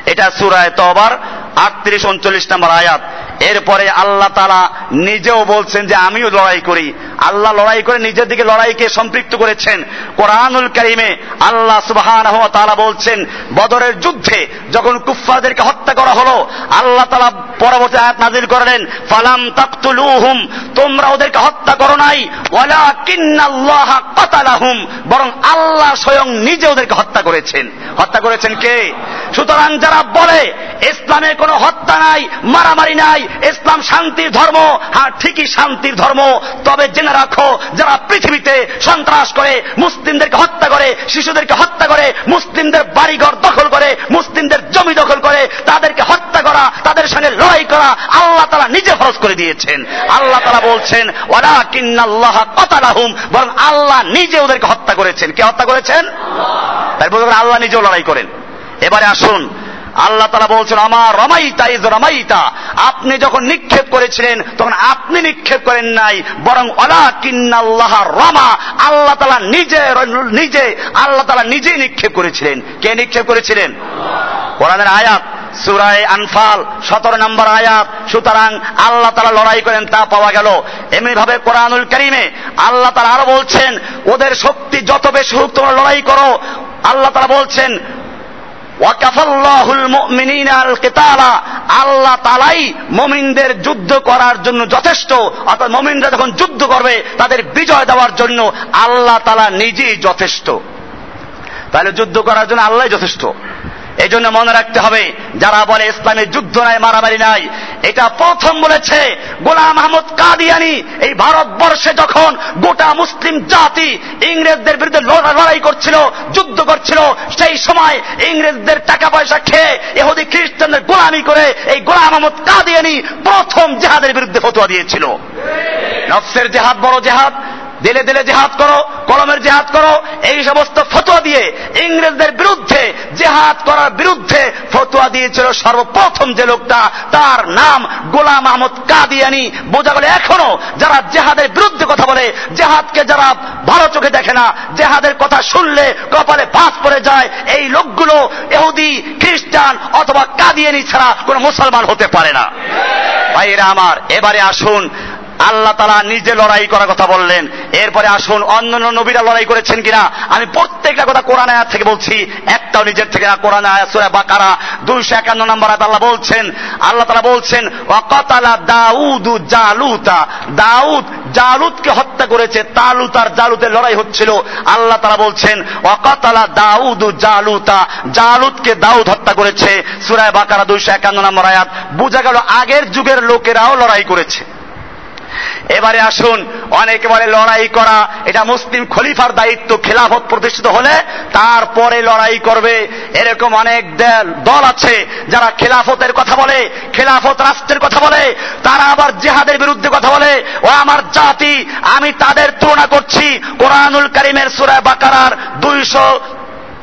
এটা সুরায় তবার আটত্রিশ, উনচল্লিশ নম্বর আয়াত। এরপরে আল্লাহ তারা নিজেও বলছেন যে আমিও লড়াই করি। আল্লাহ লড়াই করে নিজের দিকে লড়াইকে সম্পৃক্ত করেছেন। কোরআনুল করিমে আল্লাহ সুবহান তালা বলছেন, বদরের যুদ্ধে যখন কুফফারদেরকে হত্যা করা হলো, আল্লাহ তালা পরবর্তী আয়াত নাজিল করলেন, ফালাম তাকতুলুহুম তোমরা ওদেরকে হত্যা করো নাই ওয়ালা কিন্নাল্লাহ কাতালাহুম বরং আল্লাহ স্বয়ং নিজে ওদেরকে হত্যা করেছেন। হত্যা করেছেন কে? সুতরাং যারা বলে, ইসলামে কোনো হত্যা নাই, মারামারি নাই, ইসলাম শান্তির ধর্ম হ্যাঁ ঠিকই শান্তির ধর্ম, তবে জেনে রাখো, যারা পৃথিবীতে সন্ত্রাস করে, মুসলিমদেরকে হত্যা করে, শিশুদেরকে হত্যা করে, মুসলিমদের বাড়িঘর দখল করে, মুসলিমদের জমি দখল করে, তাদেরকে হত্যা করা, তাদের সঙ্গে লড়াই করা, আল্লাহ তারা নিজে ফরজ করে দিয়েছেন। আল্লাহ তারা বলছেন ওরা কিন্নাল্লাহ কতালাহুম বরং আল্লাহ নিজে ওদেরকে হত্যা করেছেন। কে হত্যা করেছেন? তাই বলতে আল্লাহ নিজেও লড়াই করেন। এবারে আসুন আল্লাহ তারা বলছেন আমার রমাইতা ইজ রমাইতা। আপনি যখন নিক্ষেপ করেছিলেন, তখন আপনি নিক্ষেপ করেন নাই, বরং অলা কিন্নাল্লাহ রমা। আল্লাহ তালা নিজে নিজে, আল্লাহ তালা নিজেই নিক্ষেপ করেছিলেন। কে নিক্ষেপ করেছিলেন? কোরআনের আয়াত, সুরায় আনফাল, সতেরো নম্বর আয়াত। সুতরাং আল্লাহ তারা লড়াই করেন, তা পাওয়া গেল। এমনি ভাবে কোরআনুল করিমে আল্লাহ তারা আরও বলছেন, ওদের শক্তি যত বেশি হোক তোমরা লড়াই করো। আল্লাহ তারা বলছেন আল্লাহ তালাই মমিনদের যুদ্ধ করার জন্য যথেষ্ট। অর্থাৎ মমিনরা যখন যুদ্ধ করবে, তাদের বিজয় দেওয়ার জন্য আল্লাহ তালা নিজেই যথেষ্ট। তাহলে যুদ্ধ করার জন্য আল্লাহ যথেষ্ট। এই জন্য মনে রাখতে হবে, যারা বলে ইসলামের যুদ্ধ নাই, মারামারি নাই, এটা প্রথম বলেছে গোলাম আহমদ কাদিয়ানি। এই ভারতবর্ষে যখন গোটা মুসলিম জাতি ইংরেজদের বিরুদ্ধে লড়াই করছিল, যুদ্ধ করছিল, সেই সময় ইংরেজদের টাকা পয়সা খেয়ে এহুদি খ্রিস্টানদের গোলামি করে এই গোলাম আহমদ কাদিয়ানি প্রথম জেহাদের বিরুদ্ধে ফতোয়া দিয়েছিল। নফসের জেহাদ বড় জেহাদ দিলে দিলে জেহাদ করো, কলমের জেহাদ করো, এই সমস্ত ফতোয়া দিয়ে ইংরেজদের বিরুদ্ধে জেহাদ করার বিরুদ্ধে ফতোয়া দিয়েছিল সর্বপ্রথম যে লোকটা, তার নাম গোলাম আহমদ কাদিয়ানি। বোঝা গেল এখনও যারা জেহাদের বিরুদ্ধে কথা বলে, জেহাদকে যারা ভালো চোখে দেখে না, জেহাদের কথা শুনলে কপালে ভাস পড়ে যায়। এই লোকগুলো এহুদি খ্রিস্টান অথবা কাদিয়ানি ছাড়া কোনো মুসলমান হতে পারে না। ভাইরা আমার, এবারে আসুন আল্লাহ তালা নিজে লড়াই করার কথা বললেন। এরপরে আসুন, অন্যান্য নবীরা লড়াই করেছেন কিনা? আমি প্রত্যেকটা কথা কোরআন আয়াত থেকে বলছি, একটাও নিজের থেকে না। কোরআন আয়াত, সুরা বাকারা, দুইশো একান্ন নম্বর আয়াত আল্লাহ বলছেন, আল্লাহ তালা বলছেন অকতালা দাউদ জালুতা। দাউদ জালুদকে হত্যা করেছে, তালুত আর জালুতের লড়াই হচ্ছিল। আল্লাহ তারা বলছেন অকতালা দাউদ জালুতা। জালুদকে দাউদ হত্যা করেছে সুরায় বাকারা, দুইশো একান্ন নম্বর আয়াত। বোঝা গেল আগের যুগের লোকেরাও লড়াই করেছে। এবারে আসুন, অনেকে বলে লড়াই করা, এটা মুসলিম খলিফার দায়িত্ব, খেলাফত প্রতিষ্ঠিত হলে তারপরে লড়াই করবে। এরকম অনেক দল আছে যারা খেলাফতের কথা বলে, খেলাফত রাষ্ট্রের কথা বলে, তারা আবার জেহাদের বিরুদ্ধে কথা বলে, ও আমার জাতি, আমি তাদের তুলনা করছি। কোরআনুল করিমের সুরায় বাকারার দুইশো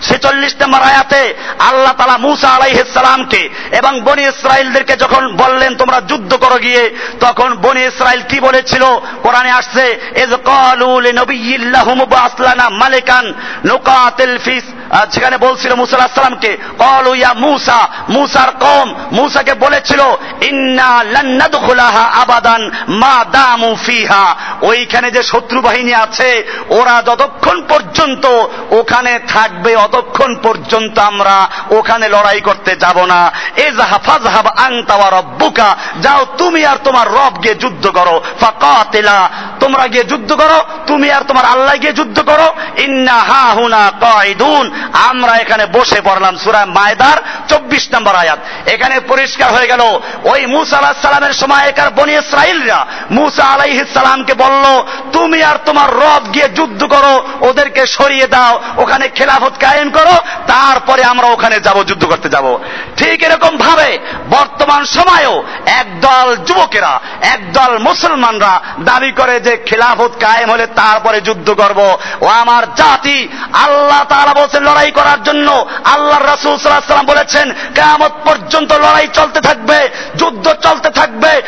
ছেচল্লিশ নম্বর আয়াতে আল্লাহ তালা মুসা আলাইসালামকে এবং বনি ইসরায়েলদেরকে যখন বললেন, তোমরা যুদ্ধ করো গিয়ে, তখন বনি ইসরায়েল কি বলেছিল? কোরআনে আসছে এজ কলুল আসলানা মালিকান নুকাতিল ফিস সেখানে বলছিল মুসা সালামকে কল ইয়া মুসা, মুসার কম মুসাকে বলেছিল, ইন্না লান্নাদখুলাহা আবাদান মা দামু ফিহা, ওইখানে যে শত্রু বাহিনী আছে, ওরা যতক্ষণ পর্যন্ত ওখানে থাকবে অতক্ষণ পর্যন্ত আমরা ওখানে লড়াই করতে যাব না, এজাহা ফাজহাব আনতা ওয়া রব্বুকা, যাও তুমি আর তোমার রব গিয়ে যুদ্ধ করো, ফাকাতিলা, তোমরা গিয়ে যুদ্ধ করো, তুমি আর তোমার আল্লাহ গিয়ে যুদ্ধ করো, ইন্না হা হুনা কাইদুন আমরা এখানে বসে পড়লাম সূরা মায়দার 24 নম্বর আয়াত। এখানে পরিষ্কার হয়ে গেল, ওই মুসা আলাহিস সালামের সময় একার বনি ইসরাইলরা মুসা আলাইহিস সালামকে বলল, তুমি আর তোমার রব গিয়ে যুদ্ধ করো, ওদেরকে সরিয়ে দাও, ওখানে খেলাফত কায়েম করো তারপরে আমরা ওখানে যাব যুদ্ধ করতে যাব। ঠিক এরকম ভাবে সময়েও একদল যুবকেরা, একদল মুসলমানরা দাবি করে যে খেলাফত কায়েম হলে তারপরে যুদ্ধ করব। ও আমার জাতি, আল্লাহ তাআলা বলছেন লড়াই করার জন্য। আল্লাহর রাসূল সাল্লাল্লাহু বলেছেন, কিয়ামত পর্যন্ত লড়াই চলতে থাকবে, যুদ্ধ চলতে থাকবে।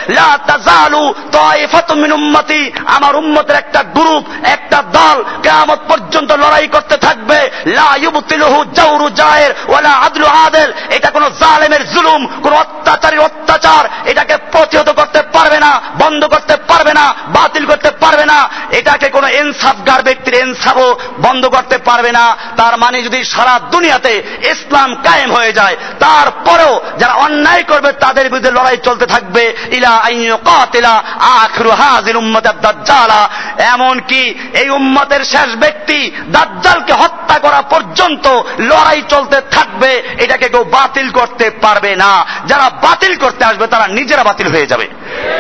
আমার উম্মতের একটা গ্রুপ, একটা দল কিয়ামত পর্যন্ত লড়াই করতে থাকবে। লা ইউবতিলুহু জাওরু জায়ের ওয়ালা আদলু আদেল। এটা কোনো জালেমের জুলুম, কোন অত্যাচারী অত্যাচার এটাকে প্রতিহত করতে পারবে না, বন্ধ করতে পারবে না, বাতিল করতে পারবে না। এটাকে কোনো ইনসাফগার ব্যক্তির ইনসাফও বন্ধ করতে পারবে না। তার মানে যদি সারা দুনিয়াতে ইসলাম কায়েম হয়ে যায়, তারপরেও যারা অন্যায় করবে তাদের বিরুদ্ধে লড়াই চলতে থাকবে। ইলা কাতিলা আখরু হাজির উম্মতাদ দাজ্জালা। এমন কি এই উম্মতের শেষ ব্যক্তি দাজ্জালকে হত্যা করা পর্যন্ত লড়াই চলতে থাকবে, এটাকে কেউ বাতিল করতে পারবে না। যারা বাতিল করতে আসবে তারা নিজেরা বাতিল হয়ে যাবে।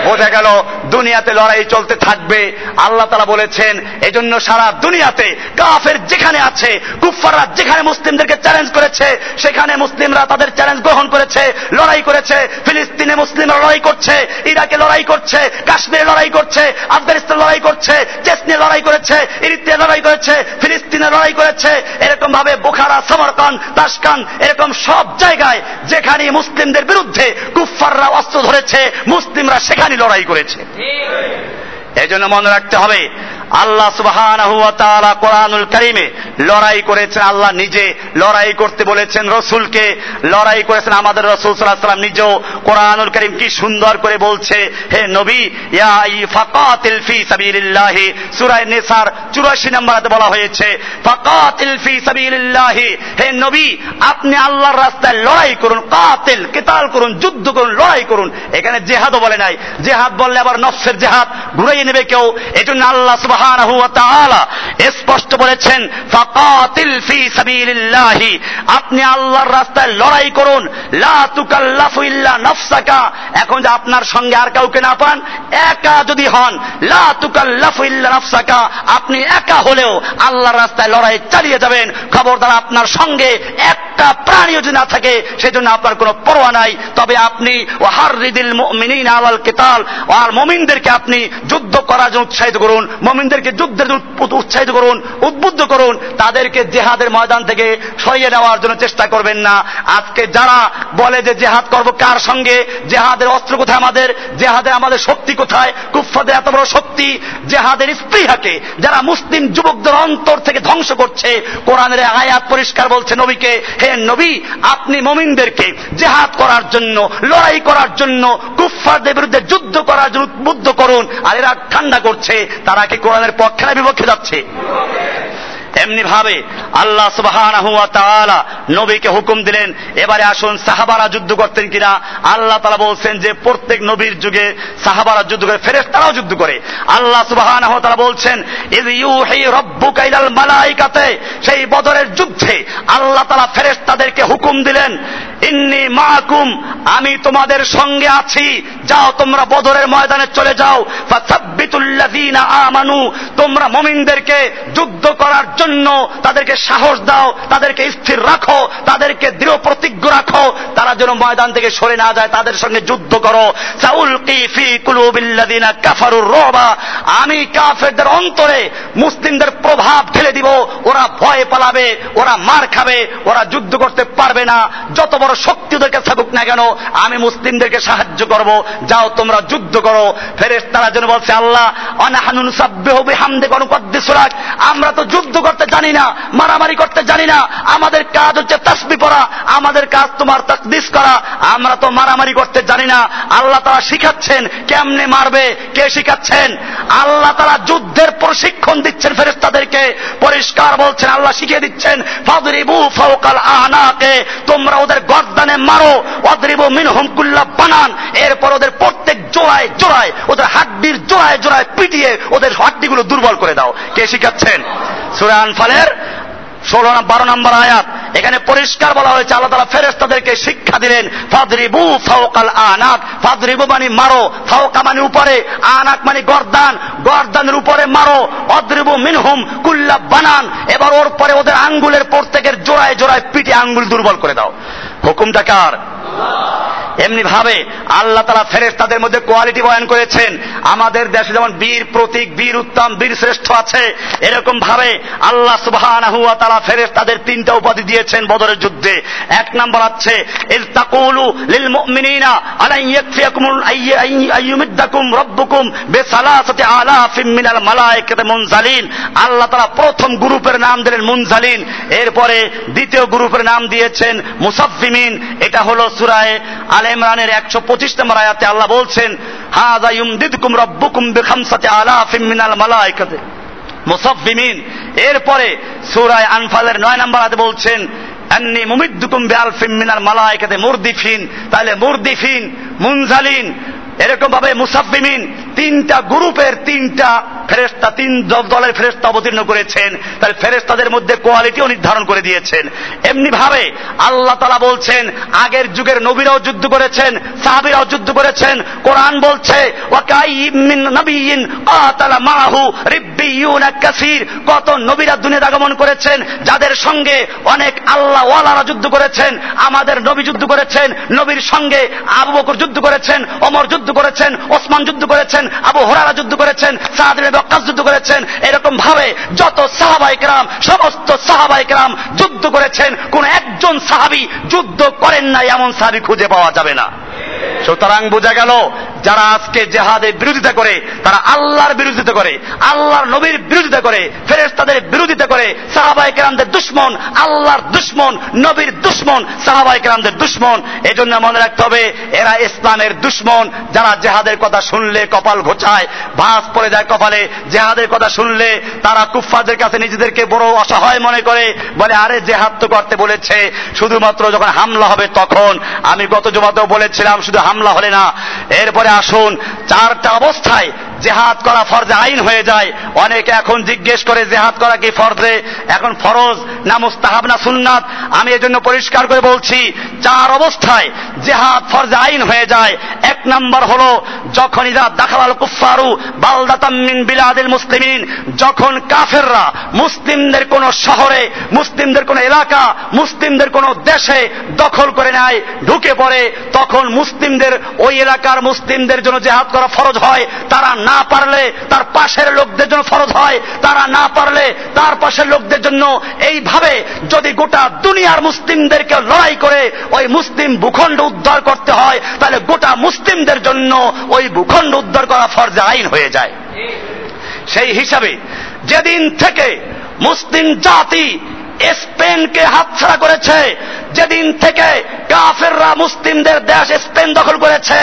বোঝা গেল দুনিয়াতে লড়াই চলতে থাকবে। আল্লাহ তারা বলেছেন, এজন্য সারা দুনিয়াতে কাফের যেখানে আছে কুফাররা যেখানে মুসলিমদেরকে চ্যালেঞ্জ করেছে, সেখানে মুসলিমরা তাদের চ্যালেঞ্জ গ্রহণ করেছে, লড়াই করেছে। ফিলিস্তিনে মুসলিমরা লড়াই করছে, ইরাকে লড়াই করছে, কাশ্মীরে লড়াই করছে, আফগানিস্তান লড়াই করছে চেসনিয়ে লড়াই করেছে, ইরিত্রিয়া লড়াই করেছে, ফিলিস্তিনে লড়াই করেছে। এরকম ভাবে বোখারা সমরকান তাসকান এরকম সব জায়গায় যেখানে মুসলিমদের বিরুদ্ধে কুফাররা অস্ত্র ধরেছে, মুসলিমরা সেখানে লড়াই করেছে। এই জন্য মনে রাখতে হবে আল্লাহ তাআলা কোরআনুল কারীমে লড়াই করেছেন, আল্লাহ নিজে লড়াই করতে বলেছেন রসুলকে, লড়াই করেছেন আমাদের রসুল আলাইহি নিজেও। কোরআনুল কারীম কি সুন্দর করে বলছে, হে নবী ফাকাতিল ফি সাবিলিল্লাহি, সূরা নিসার 84 নম্বরে বলা হয়েছে, ফাকাতিল ফি সাবিলিল্লাহি, হে নবী, আপনি আল্লাহর রাস্তায় লড়াই করুন, কাতিল, কিতাল করুন, যুদ্ধ করুন, লড়াই করুন। এখানে জেহাদও বলে নাই, জেহাদ বললে আবার নফসের জেহাদ ঘুরাই নেবে কেউ, এজন্য আল্লাহ সুবহানাহু ওয়া তাআলা স্পষ্ট বলেছেন, ফাকাতিল ফি সাবিলিল্লাহি আপনি আল্লাহর রাস্তায় লড়াই করুন, লা তুকাল্লাফু ইল্লা নাফসাকা এখন যে আপনার সঙ্গে আর কাউকে না পান, একা যদি হন, লা তুকাল্লাফু ইল্লা নাফসাকা আপনি একা হলেও আল্লাহর রাস্তায় লড়াই চালিয়ে যাবেন, খবরদার আপনার সঙ্গে একটা প্রাণীও যদি না থাকে, সেজন্য আপনার কোনো পরোয়া নাই। তবে আপনি ওয়াহারিদিল মুমিনিনা আলাল কিতাল আর মুমিনদেরকে আপনি যুদ্ধ করার জন্য উৎসাহিত করুন মুমিনদেরকে যুদ্ধের উৎসাহিত করুন, উদ্বুদ্ধ করুন, তাদেরকে জেহাদের ময়দান থেকে সরিয়ে নেওয়ার জন্য চেষ্টা করবেন না। আজকে যারা বলে যে জেহাদ করব কার সঙ্গে, জেহাদের অস্ত্র কোথায় আমাদের, জেহাদের আমাদের শক্তি কোথায় কুফাদের এত বড় শক্তি, জেহাদের স্পৃহাকে যারা মুসলিম যুবকদের অন্তর থেকে ধ্বংস করছে, কোরআনের আয়াত পরিষ্কার বলছে নবীকে, হে নবী, আপনি মমিনদেরকে জেহাদ করার জন্য, লড়াই করার জন্য, কুফফারদের বিরুদ্ধে যুদ্ধ করার জন্য উদ্বুদ্ধ করুন। আর এরা ঠান্ডা করছে, তারা কি কোরআনের পক্ষে না বিপক্ষে যাচ্ছে? এমনি ভাবে আল্লাহ তাআলা নবীকে হুকুম দিলেন, এবারে আসুন সাহাবারা যুদ্ধ করতেন কিনা? আল্লাহ তাআলা বলছেন যে, প্রত্যেক নবীর যুগে সাহাবারা যুদ্ধ করে, ফেরেশতারাও যুদ্ধ করে। আল্লাহ ওয়া তাআলা বলছেন মালাইকাতে সেই বদরের যুদ্ধে আল্লাহ তাআলা ফেরেশতাদেরকে হুকুম দিলেন, ইন্নি মাকুম আমি তোমাদের সঙ্গে আছি, যাও তোমরা বদরের ময়দানে চলে যাও আমানু তোমরা মমিনদেরকে যুদ্ধ করার জন্য তাদেরকে সাহস দাও, তাদেরকে স্থির রাখো, তাদেরকে দৃঢ় প্রতিজ্ঞ রাখো। তারা যেন ময়দান থেকে সরে না যায়, তাদের সঙ্গে যুদ্ধ করো। আমি কাফেরদের অন্তরে মুসলিমদের প্রভাব ঠেলে দিব। ওরা ভয় পালাবে, ওরা মার খাবে, ওরা যুদ্ধ করতে পারবে না। যত বড় শক্তি ওদেরকে থাকুক না কেন, আমি মুসলিমদেরকে সাহায্য করব। যাও তোমরা যুদ্ধ করো। ফেরেস তারা যেন বলছে, আল্লাহ অনাহানুন সাব্যে হবে হামদে অনুকদ্দিসুরাক আমরা তো যুদ্ধ করতে জানি না, মারামারি করতে জানি না, আমাদের কাজ হচ্ছে তাসবি পড়া, আমাদের কাজ তোমার তাকদিস করা, আমরা তো মারামারি করতে জানি না, আল্লাহ তারা শিখাচ্ছেন কেমনে মারবে, কে শিখাচ্ছেন? আল্লাহ তারা যুদ্ধের প্রশিক্ষণ দিচ্ছেন ফেরেস্তাদেরকে পরিষ্কার বলছেন, আল্লাহ শিখিয়ে দিচ্ছেন, ফাদরিবু ফাওকাল আনাকে তোমরা ওদের গর্দানে মারো অদ্রিবু মিনহুম কুল্লা বানান, এরপর ওদের প্রত্যেক জোড়ায় জোড়ায়, ওদের হাড্ডির জোড়ায় জোড়ায় পিটিয়ে ওদের হাড্ডিগুলো দুর্বল করে দাও, কে শিখাচ্ছেন? সুরে আনফালের ষোলো বারো নম্বর আয়াত। এখানে পরিষ্কার বলা হয়েছে, আল্লাহ তালা ফেরেস্তাদেরকে শিক্ষা দিলেন, ফাদরিবু ফাওকাল আনাক ফাদরিবু মানে মারো, ফাওকা মানে উপরে আনাক মানে গর্দান। গর্দানের উপরে মারো, অদ্রিবু মিনহুম কুল্লা বানান। এবার ওর পরে ওদের আঙ্গুলের প্রত্যেকের জোড়ায় জোড়ায় পিঠে আঙ্গুল দুর্বল করে দাও। হুকুমটা কার? এমনি ভাবে আল্লাহ তারা ফেরেস তাদের মধ্যে কোয়ালিটি বয়ান করেছেন। আমাদের দেশে যেমন বীর প্রতীক, বীর উত্তম, বীর শ্রেষ্ঠ আছে এরকম ভাবে আল্লাহ সুবাহ তারা ফেরেস তাদের তিনটা উপাধি দিয়েছেন বদরের যুদ্ধে। এক নম্বর আছে ইল তাকুলু লিল মুমিনিনা আলা ইয়াকফিয়াকুম আইয়ুমিদ্দাকুম রাব্বুকুম বিসালাসাতি আলাফিম মিনাল মালায়েকাতি মুনজালিন। আল্লাহ তারা প্রথম গ্রুপের নাম দিলেন মুনজালিন। এরপরে দ্বিতীয় গ্রুপের নাম দিয়েছেন মুসাফফিমিন। এটা হলো সূরায়ে আল ইমরানের একশো পঁচিশ নম্বর আয়াতে আল্লাহ বলছেন এরপরে সুরায় আনফালের নয় নম্বর আয়াতে বলছেন, আন্নি মুমিদ্দুকুম বিআলফিম মিনাল মালায়েকাতি মুরদিফিন। তাহলে মুরদিফিন, মুনজালিন এরকম ভাবে মুসাফিমিন তিনটা গ্রুপের তিনটা ফেরেস্তা তিন দলের ফেরেস্তা অবতীর্ণ করেছেন। তাহলে ফেরেস্তাদের মধ্যে কোয়ালিটিও নির্ধারণ করে দিয়েছেন। এমনি ভাবে আল্লাহ তালা বলছেন, আগের যুগের নবীরাও যুদ্ধ করেছেন, সাহাবিরাও যুদ্ধ করেছেন। কোরআন বলছে কত নবীরা দুনিয়া আগমন করেছেন, যাদের সঙ্গে অনেক আল্লাহ ওয়ালারা যুদ্ধ করেছেন, আমাদের নবী যুদ্ধ করেছেন, নবীর সঙ্গে আবু বকর যুদ্ধ করেছেন অমর যুদ্ধ করেছেন, ওসমান যুদ্ধ করেছেন, আবু হরারা যুদ্ধ করেছেন সাহাদিন বক্কাস যুদ্ধ করেছেন এরকম ভাবে যত সাহাবাইকরাম সমস্ত সাহাবাইকরাম যুদ্ধ করেছেন, কোন একজন সাহাবি যুদ্ধ করেন না এমন সাহাবি খুঁজে পাওয়া যাবে না। সুতরাং বোঝা গেল, যারা আজকে জেহাদের বিরোধিতা করে, তারা আল্লাহর বিরোধিতা করে, আল্লাহর নবীর বিরোধিতা করে ফেরেস্তাদের বিরোধিতা করে সাহাবাই কেরামদের দুশ্মন, আল্লাহর দুশ্মন, নবীর দুশ্মন সাহাবাই কেরামদের দুশ্মন। এজন্য মনে রাখতে হবে, এরা ইসলামের দুশ্মন, যারা জেহাদের কথা শুনলে কপাল ঘোচায় ভাস পড়ে যায় কপালে। জেহাদের কথা শুনলে তারা কুফফাদের কাছে নিজেদেরকে বড় অসহায় মনে করে, বলে, আরে জেহাদ তো করতে বলেছে, শুধুমাত্র যখন হামলা হবে তখন। আমি গত জমাতেও বলেছিলাম শুধু হামলা হলে না। এরপরে আসুন চারটা অবস্থায় জেহাদ করা ফরজে আইন হয়ে যায়। অনেকে এখন জিজ্ঞেস করে, জেহাদ করা কি ফরজে? এখন ফরজ না মুস্তাহাব না সুন্নাত? আমি এজন্য পরিষ্কার করে বলছি, চার অবস্থায় জেহাদ ফরজে আইন হয়ে যায়। এক নম্বর হল, যখন ইদা দাখাল কুফারু বালদাতাম্মিন বিলাদিল মুসলিমিন, যখন কাফেররা মুসলিমদের কোন শহরে, মুসলিমদের কোন এলাকা, মুসলিমদের কোন দেশে দখল করে নেয়, ঢুকে পড়ে, তখন মুসলিমদের ওই এলাকার মুসলিমদের জন্য জেহাদ করা ফরজ হয়। তারা না পারলে তার পাশের লোকদের জন্য ফরজ হয়, তারা না পারলে তার পাশের লোকদের জন্য এইভাবে যদি গোটা দুনিয়ার মুসলিমদেরকে লড়াই করে ওই মুসলিম ভূখণ্ড উদ্ধার করতে হয়, তাহলে গোটা মুসলিমদের জন্য ওই ভূখণ্ড উদ্ধার করা ফরজে আইন হয়ে যায়। সেই হিসাবে যেদিন থেকে মুসলিম জাতি স্পেনকে হাতছাড়া করেছে, যেদিন থেকে কাফেররা মুসলিমদের দেশ স্পেন দখল করেছে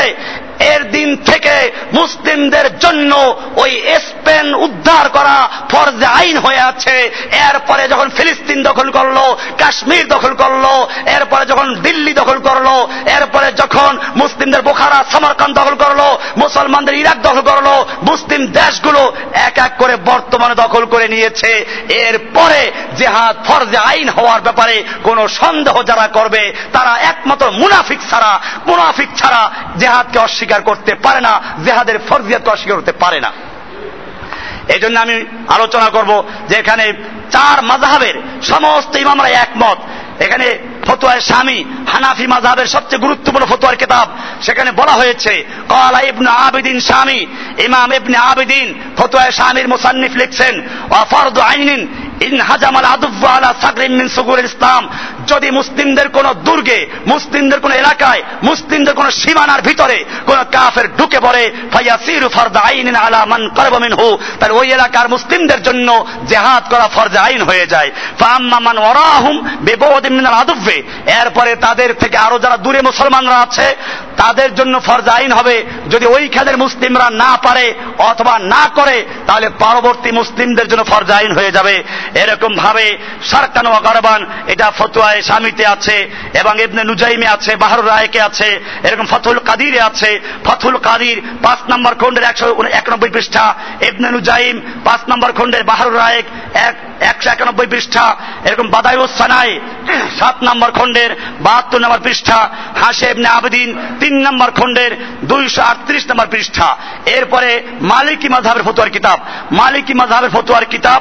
এর দিন থেকে মুসলিমদের জন্য ওই স্পেন উদ্ধার করা ফরজে আইন হয়ে আছে। এরপরে যখন ফিলিস্তিন দখল করল, কাশ্মীর দখল করল, এরপরে যখন দিল্লি দখল করল, এরপরে যখন মুসলিমদের বোখারা সামারকান দখল করল, মুসলমানদের ইরাক দখল করল, মুসলিম দেশগুলো এক এক করে বর্তমানে দখল করে নিয়েছে। এরপরে জেহাদ ফরজে আইন হওয়ার ব্যাপারে কোন সন্দেহ যারা করবে, তারা একমাত্র মুনাফিক ছাড়া মুনাফিক ছাড়া জেহাদকে অস্বীকার করতে পারে না, জেহাদের ফরজিয়াতকে অস্বীকার করতে পারে না। এই জন্য আমি আলোচনা করব যে এখানে চার মাজাহের সমস্ত ইমামরা একমত। এখানে ফতোয়ার স্বামী, হানাফি মাজাহের সবচেয়ে গুরুত্বপূর্ণ ফতোয়ার কিতাব, সেখানে বলা হয়েছে কলা ইবনে আবিদিন স্বামী ইমাম ইবনে আবিদিন ফতোয়ার স্বামীর মুসান্নিফ লিখছেন ওয়াফারদু আইনিন ইন হাজামাল ইসলাম। যদি মুসলিমদের কোন দুর্গে, মুসলিমদের কোন এলাকায়, মুসলিমদের কোন সীমানার ভিতরে কোন কাফের ঢুকে পড়ে ফাইয়াসিরু ফারদা আইন আলা মান করব তাহলে ওই এলাকার মুসলিমদের জন্য জেহাদ করা ফরজ আইন হয়ে যায়। ফাম্মা মান বিবদিন মিনাল আদুব্বে। এরপরে তাদের থেকে আরও যারা দূরে মুসলমানরা আছে, তাদের জন্য ফরজ আইন হবে, যদি ওইখানের মুসলিমরা না পারে অথবা না করে, তাহলে পরবর্তী মুসলিমদের জন্য ফরজ আইন হয়ে যাবে। এরকম ভাবে সারকান ওয়াগারবান এটা ফতুয়ায় স্বামীতে আছে এবং ইবনে নুজাইমে আছে, বাহারুর রায়কে আছে, এরকম ফতুল কাদিরে আছে। ফতুল কাদির পাঁচ নম্বর খন্ডের একশো একানব্বই পৃষ্ঠা, ইবনে নুজাইম পাঁচ নম্বর খন্ডের বাহারুর রায়েক এক একশো একানব্বই পৃষ্ঠা, এরকম বাদায়ুস সানাই সাত নম্বর খন্ডের বাহাত্তর নম্বর পৃষ্ঠা হাসে ইবনে আবেদিন তিন নম্বর খন্ডের দুইশো আটত্রিশ নম্বর পৃষ্ঠা। এরপরে মালিকি মাঝহাবের ফতুয়ার কিতাব। মালিকি মাঝহাবের ফতুয়ার কিতাব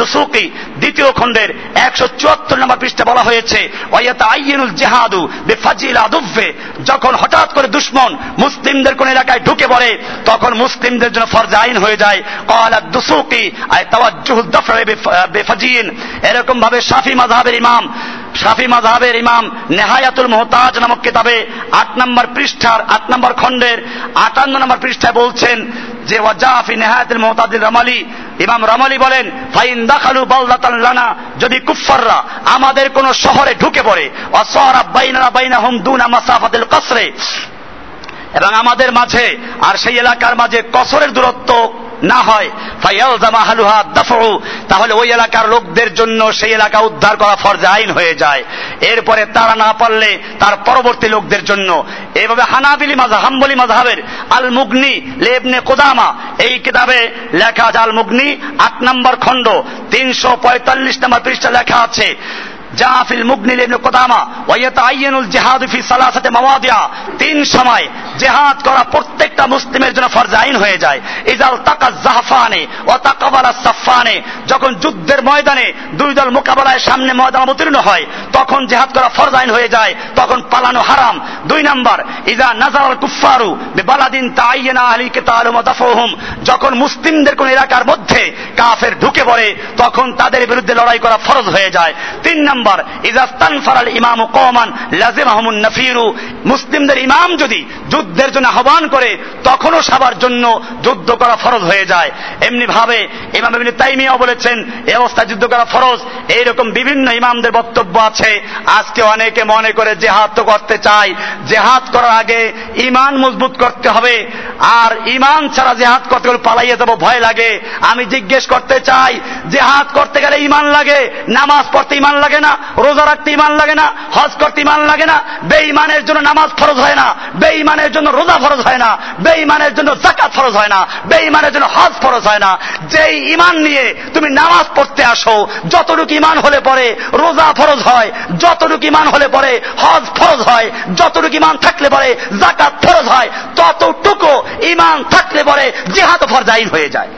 দুসুকি, দ্বিতীয় খণ্ডের একশো চুয়াত্তর নম্বর পৃষ্ঠে বলা হয়েছে ওয়াইয়াত আইনুল জেহাদু বেফাজিল আদুফে যখন হঠাৎ করে দুশ্মন মুসলিমদের কোন এলাকায় ঢুকে পড়ে, তখন মুসলিমদের জন্য ফরজ আইন হয়ে যায়। কয়লা দুসুকি, আয় তাওয়াজ্জুহ দফরে বেফাজিন। এরকম ভাবে শাফি মাযহাবের ইমাম শাফি মাঝহাবের ইমাম নেহায়াতুল মোহতাজ নামক কিতাবে আট নম্বর পৃষ্ঠার, আট নম্বর খণ্ডের, আটান্ন নম্বর পৃষ্ঠায় বলছেন যে, ওয়াজাফি নেহায়াতুল মোহতাজ রামালি, ইমাম রামালি বলেন, ফাইন দাখালু বাল্লাতান লানা, যদি কুফাররা আমাদের কোন শহরে ঢুকে পড়ে অসহরা বাইনা বাইনা হুম দুনা মাসাফাতিল কসরে এবং আমাদের মাঝে আর সেই এলাকার মাঝে কসরের দূরত্ব না হয়। তাহলে ওই এলাকার লোকদের জন্য সেই এলাকা উদ্ধার করা ফরজে আইন হয়ে যায়। এরপরে তারা না পারলে তার পরবর্তী লোকদের জন্য। এইভাবে হানাবিলি মাজা হাম্বলি মাজহাবের আল মুগনি লেবনে কোদামা, এই কিতাবে লেখা আছে আল মুগনি আট নম্বর খণ্ড, তিনশো পঁয়তাল্লিশ নম্বর পৃষ্ঠা লেখা আছে। জাফিল ইবনে ওয়ায়াতাআইয়ানুল জিহাদ ফি মাওয়াদিআ তিন সময় জিহাদ করা প্রত্যেকটা মুসলিমের জন্য ফরজ আইন হয়ে যায়। ইজাল তাকা জাহফানে তাকাবালা সাফানে যখন যুদ্ধের ময়দানে দুই দল মোকাবেলায় সামনে ময়দান অবতীর্ণ হয়, তখন জিহাদ করা ফরজ আইন হয়ে যায়। তখন পালানো হারাম। দুই নাম্বার, ইজা নাজার কুফারু আহলি যখন মুসলিমদের কোন এলাকার মধ্যে কাফের ঢুকে পড়ে, তখন তাদের বিরুদ্ধে লড়াই করা ফরজ হয়ে যায়। তিন নাম্বার ইজাস্তান ফারাল ইমাম কমান লাজিম আহমুন নফিরু। মুসলিমদের ইমাম যদি যুদ্ধের জন্য আহ্বান করে, তখনও সবার জন্য যুদ্ধ করা ফরজ হয়ে যায়। এমনি ভাবে ইমাম ইবনে তাইমিয়া বলেছেন এই অবস্থায় যুদ্ধ করা ফরজ। এইরকম বিভিন্ন ইমামদের বক্তব্য আছে। আজকে অনেকে মনে করে জেহাদ তো করতে চায় জেহাদ করার আগে ইমান মজবুত করতে হবে। আর ইমান ছাড়া জেহাদ করতে গেলে পালাইয়ে যাব, ভয় লাগে। আমি জিজ্ঞেস করতে চাই, জেহাদ করতে গেলে ইমান লাগে, নামাজ পড়তে ইমান লাগে না? রোজা রাখতে ইমান লাগে না, হজ করতে ইমান লাগে না, বেঈমানের জন্য নামাজ ফরজ হয় না, বেঈমানের জন্য রোজা ফরজ হয় না, বেঈমানের জন্য জাকাত ফরজ হয় না, বেঈমানের জন্য হজ ফরজ হয় না। যেই ইমান নিয়ে তুমি নামাজ পড়তে আসো, যতটুকু ইমান হলে পরে রোজা ফরজ হয়, যতটুকু ইমান হলে পরে হজ ফরজ হয়, যতটুকু ইমান থাকলে পরে জাকাত ফরজ হয়, ততটুকু ইমান থাকলে পরে জেহাদ ফরজাইন হয়ে যায়।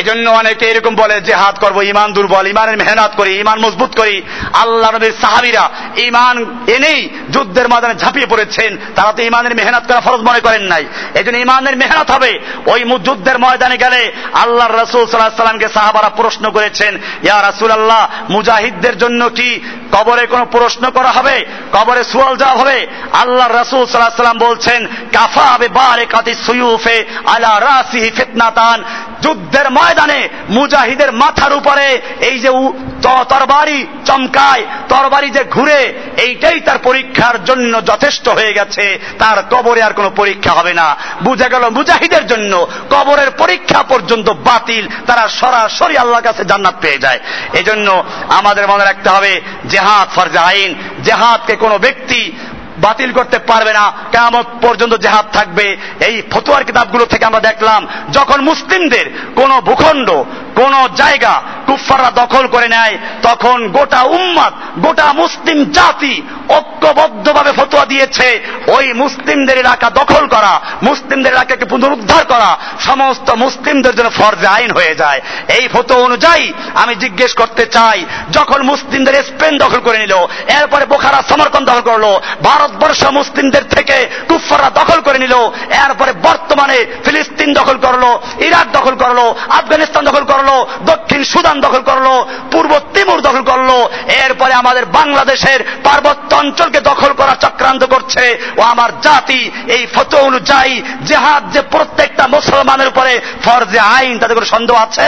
এজন্য অনেকে এরকম বলে যে হাত করব ইমান দুর্বল ইমানের মেহনত করি ইমান মজবুত করি। আল্লাহ নবীর সাহাবিরা ইমান এনেই যুদ্ধের ময়দানে ঝাঁপিয়ে পড়েছেন। তারা তো ইমানের মেহনত করা ফরজ মনে করেন নাই। এই জন্য ইমানের মেহনত হবে। ওই যুদ্ধের ময়দানে গেলে আল্লাহ রসুল সাল্লাহ সাল্লামকে সাহাবারা প্রশ্ন করেছেন, ইয়া রাসুল আল্লাহ মুজাহিদদের জন্য কি কবরে কোনো প্রশ্ন করা হবে? কবরে সুয়াল যাওয়া হবে? আল্লাহ রসুল সাল্লাহ সাল্লাম বলছেন, কাফা হবে বারে কাতি সুয়ুফে আলা রাসিহি ফিতনাতান। যুদ্ধের ময়দানে মুজাহিদের মাথার উপরে এই যে তরবারি চমকায়, তরবারি যে ঘুরে, এইটাই তার পরীক্ষার জন্য যথেষ্ট হয়ে গেছে। তার কবরে আর কোনো পরীক্ষা হবে না। বুঝা গেল মুজাহিদের জন্য কবরের পরীক্ষা পর্যন্ত বাতিল। তারা সরাসরি আল্লাহর কাছে জান্নাত পেয়ে যায়। এজন্য আমাদের মনে রাখতে হবে, জেহাদ ফরজে আইন। জেহাদকে কোনো ব্যক্তি বাতিল করতে পারবে না। কেমন পর্যন্ত জেহাদ থাকবে। এই ফতুয়ার কিতাবগুলো থেকে আমরা দেখলাম, যখন মুসলিমদের কোন ভূখণ্ড কোন জায়গা কুফাররা দখল করে নেয়, তখন গোটা উম্মাদ, গোটা মুসলিম জাতি ঐক্যবদ্ধভাবে ফতোয়া দিয়েছে, ওই মুসলিমদের এলাকা দখল করা, মুসলিমদের এলাকাকে পুনরুদ্ধার করা, সমস্ত মুসলিমদের জন্য ফরজে আইন হয়ে যায়। এই ফটো অনুযায়ী আমি জিজ্ঞেস করতে চাই, যখন মুসলিমদের স্পেন দখল করে নিল, এরপরে বোখারা সমর্কন দখল করল, ভারতবর্ষ মুসলিমদের থেকে কুফাররা দখল করে নিল, এরপরে বর্তমানে ফিলিস্তিন দখল করল, ইরাক দখল করল, আফগানিস্তান দখল করল দক্ষিণ সুদান দখল করল, পূর্ব তিমুর দখল করল, এরপরে আমাদের বাংলাদেশের পার্বত্য অঞ্চলকে দখল করার চক্রান্ত করছে, ও আমার জাতি এই ফটো অনুযায়ী জেহাদ যে প্রত্যেকটা মুসলমানের উপরে ফরজে আইন তাদের কোনো সন্দেহ আছে?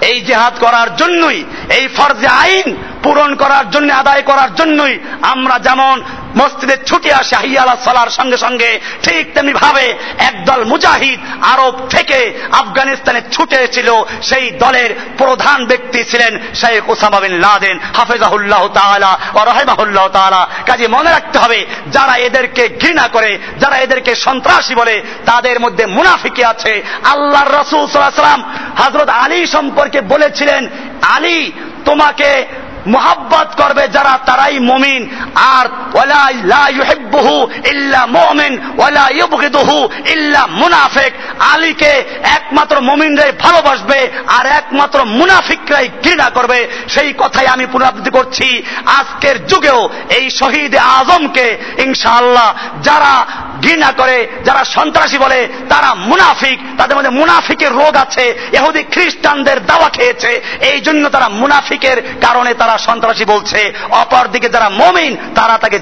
এই জেহাদ করার জন্যই, এই ফরজে আইন পূরণ করার জন্য, আদায় করার জন্যই আমরা যেমন মসজিদে ছুটে আসে হাইয়ালা সালার সঙ্গে সঙ্গে, ঠিক তেমনি ভাবে একদল মুজাহিদ আরব থেকে আফগানিস্তানে ছুটে এসেছিল। সেই দলের প্রধান ব্যক্তি ছিলেন শেখ ওসামা বিন লাদেন, হাফেজাহুল্লাহ তাআলা ও রহেমাহুল্লাহ তাআলা। কাজে মনে রাখতে হবে, যারা এদেরকে ঘৃণা করে, যারা এদেরকে সন্ত্রাসী বলে, তাদের মধ্যে মুনাফিকে আছে। আল্লাহর রসুল আলাইহি সাল্লাম হযরত আলী সম্পর্কে বলেছিলেন, আলী, তোমাকে মোহাব্বত করবে যারা তারাই মমিন। আর ওয়ালা লা ইউহিব্বুহু ইল্লা আলীকে একমাত্র মুমিনরাই ভালোবাসবে আর একমাত্র মুনাফিকরাই ঘৃণা করবে। সেই কথাই আমি পুনরাবৃত্তি করছি। আজকের যুগেও এই শহীদ আজমকে ইনশাআল্লাহ যারা ঘৃণা করে, যারা সন্ত্রাসী বলে, তারা মুনাফিক। তাদের মধ্যে মুনাফিকের রোগ আছে। এহুদি খ্রিস্টানদের দাওয়া খেয়েছে। এই জন্য তারা মুনাফিকের কারণে তারা সন্ত্রাসী বলছে অপরদিকে যারা মমিন, তারা তাকে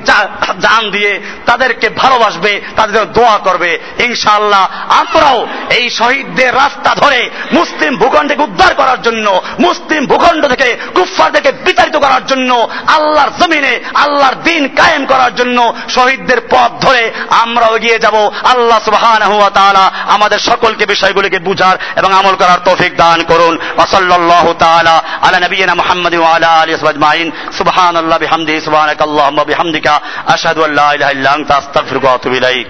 জান দিয়ে তাদেরকে ভালোবাসবে, তাদের দোয়া করবে। ইনশাআল্লাহ আমরাও এই শহীদদের রাস্তা ধরে মুসলিম ভূখণ্ডকে উদ্ধার করার জন্য, মুসলিম ভূখণ্ড থেকে কুফফারদেরকে বিতাড়িত করার জন্য, আল্লাহর জমিনে আল্লাহর দিন কায়েম করার জন্য শহীদদের পথ ধরে আমরা এগিয়ে যাব। আল্লাহ তাআলা আমাদের সকলকে বিষয়গুলিকে বুঝার এবং আমল করার তৌফিক দান করুন। ওয়া সাল্লাল্লাহু তাআলা আলা নবিয়িনা মুহাম্মাদিন ওয়া আলা আলিহি ওয়া আজমাইন সুবহানাল্লাহি বিহামদিহি সুবহানাকাল্লাহুম্মা বিহামদিকা আশহাদু আল্লা ইলাহা ইল্লা আনতা আস্তাগফিরুকা ওয়া আতুবু ইলাইক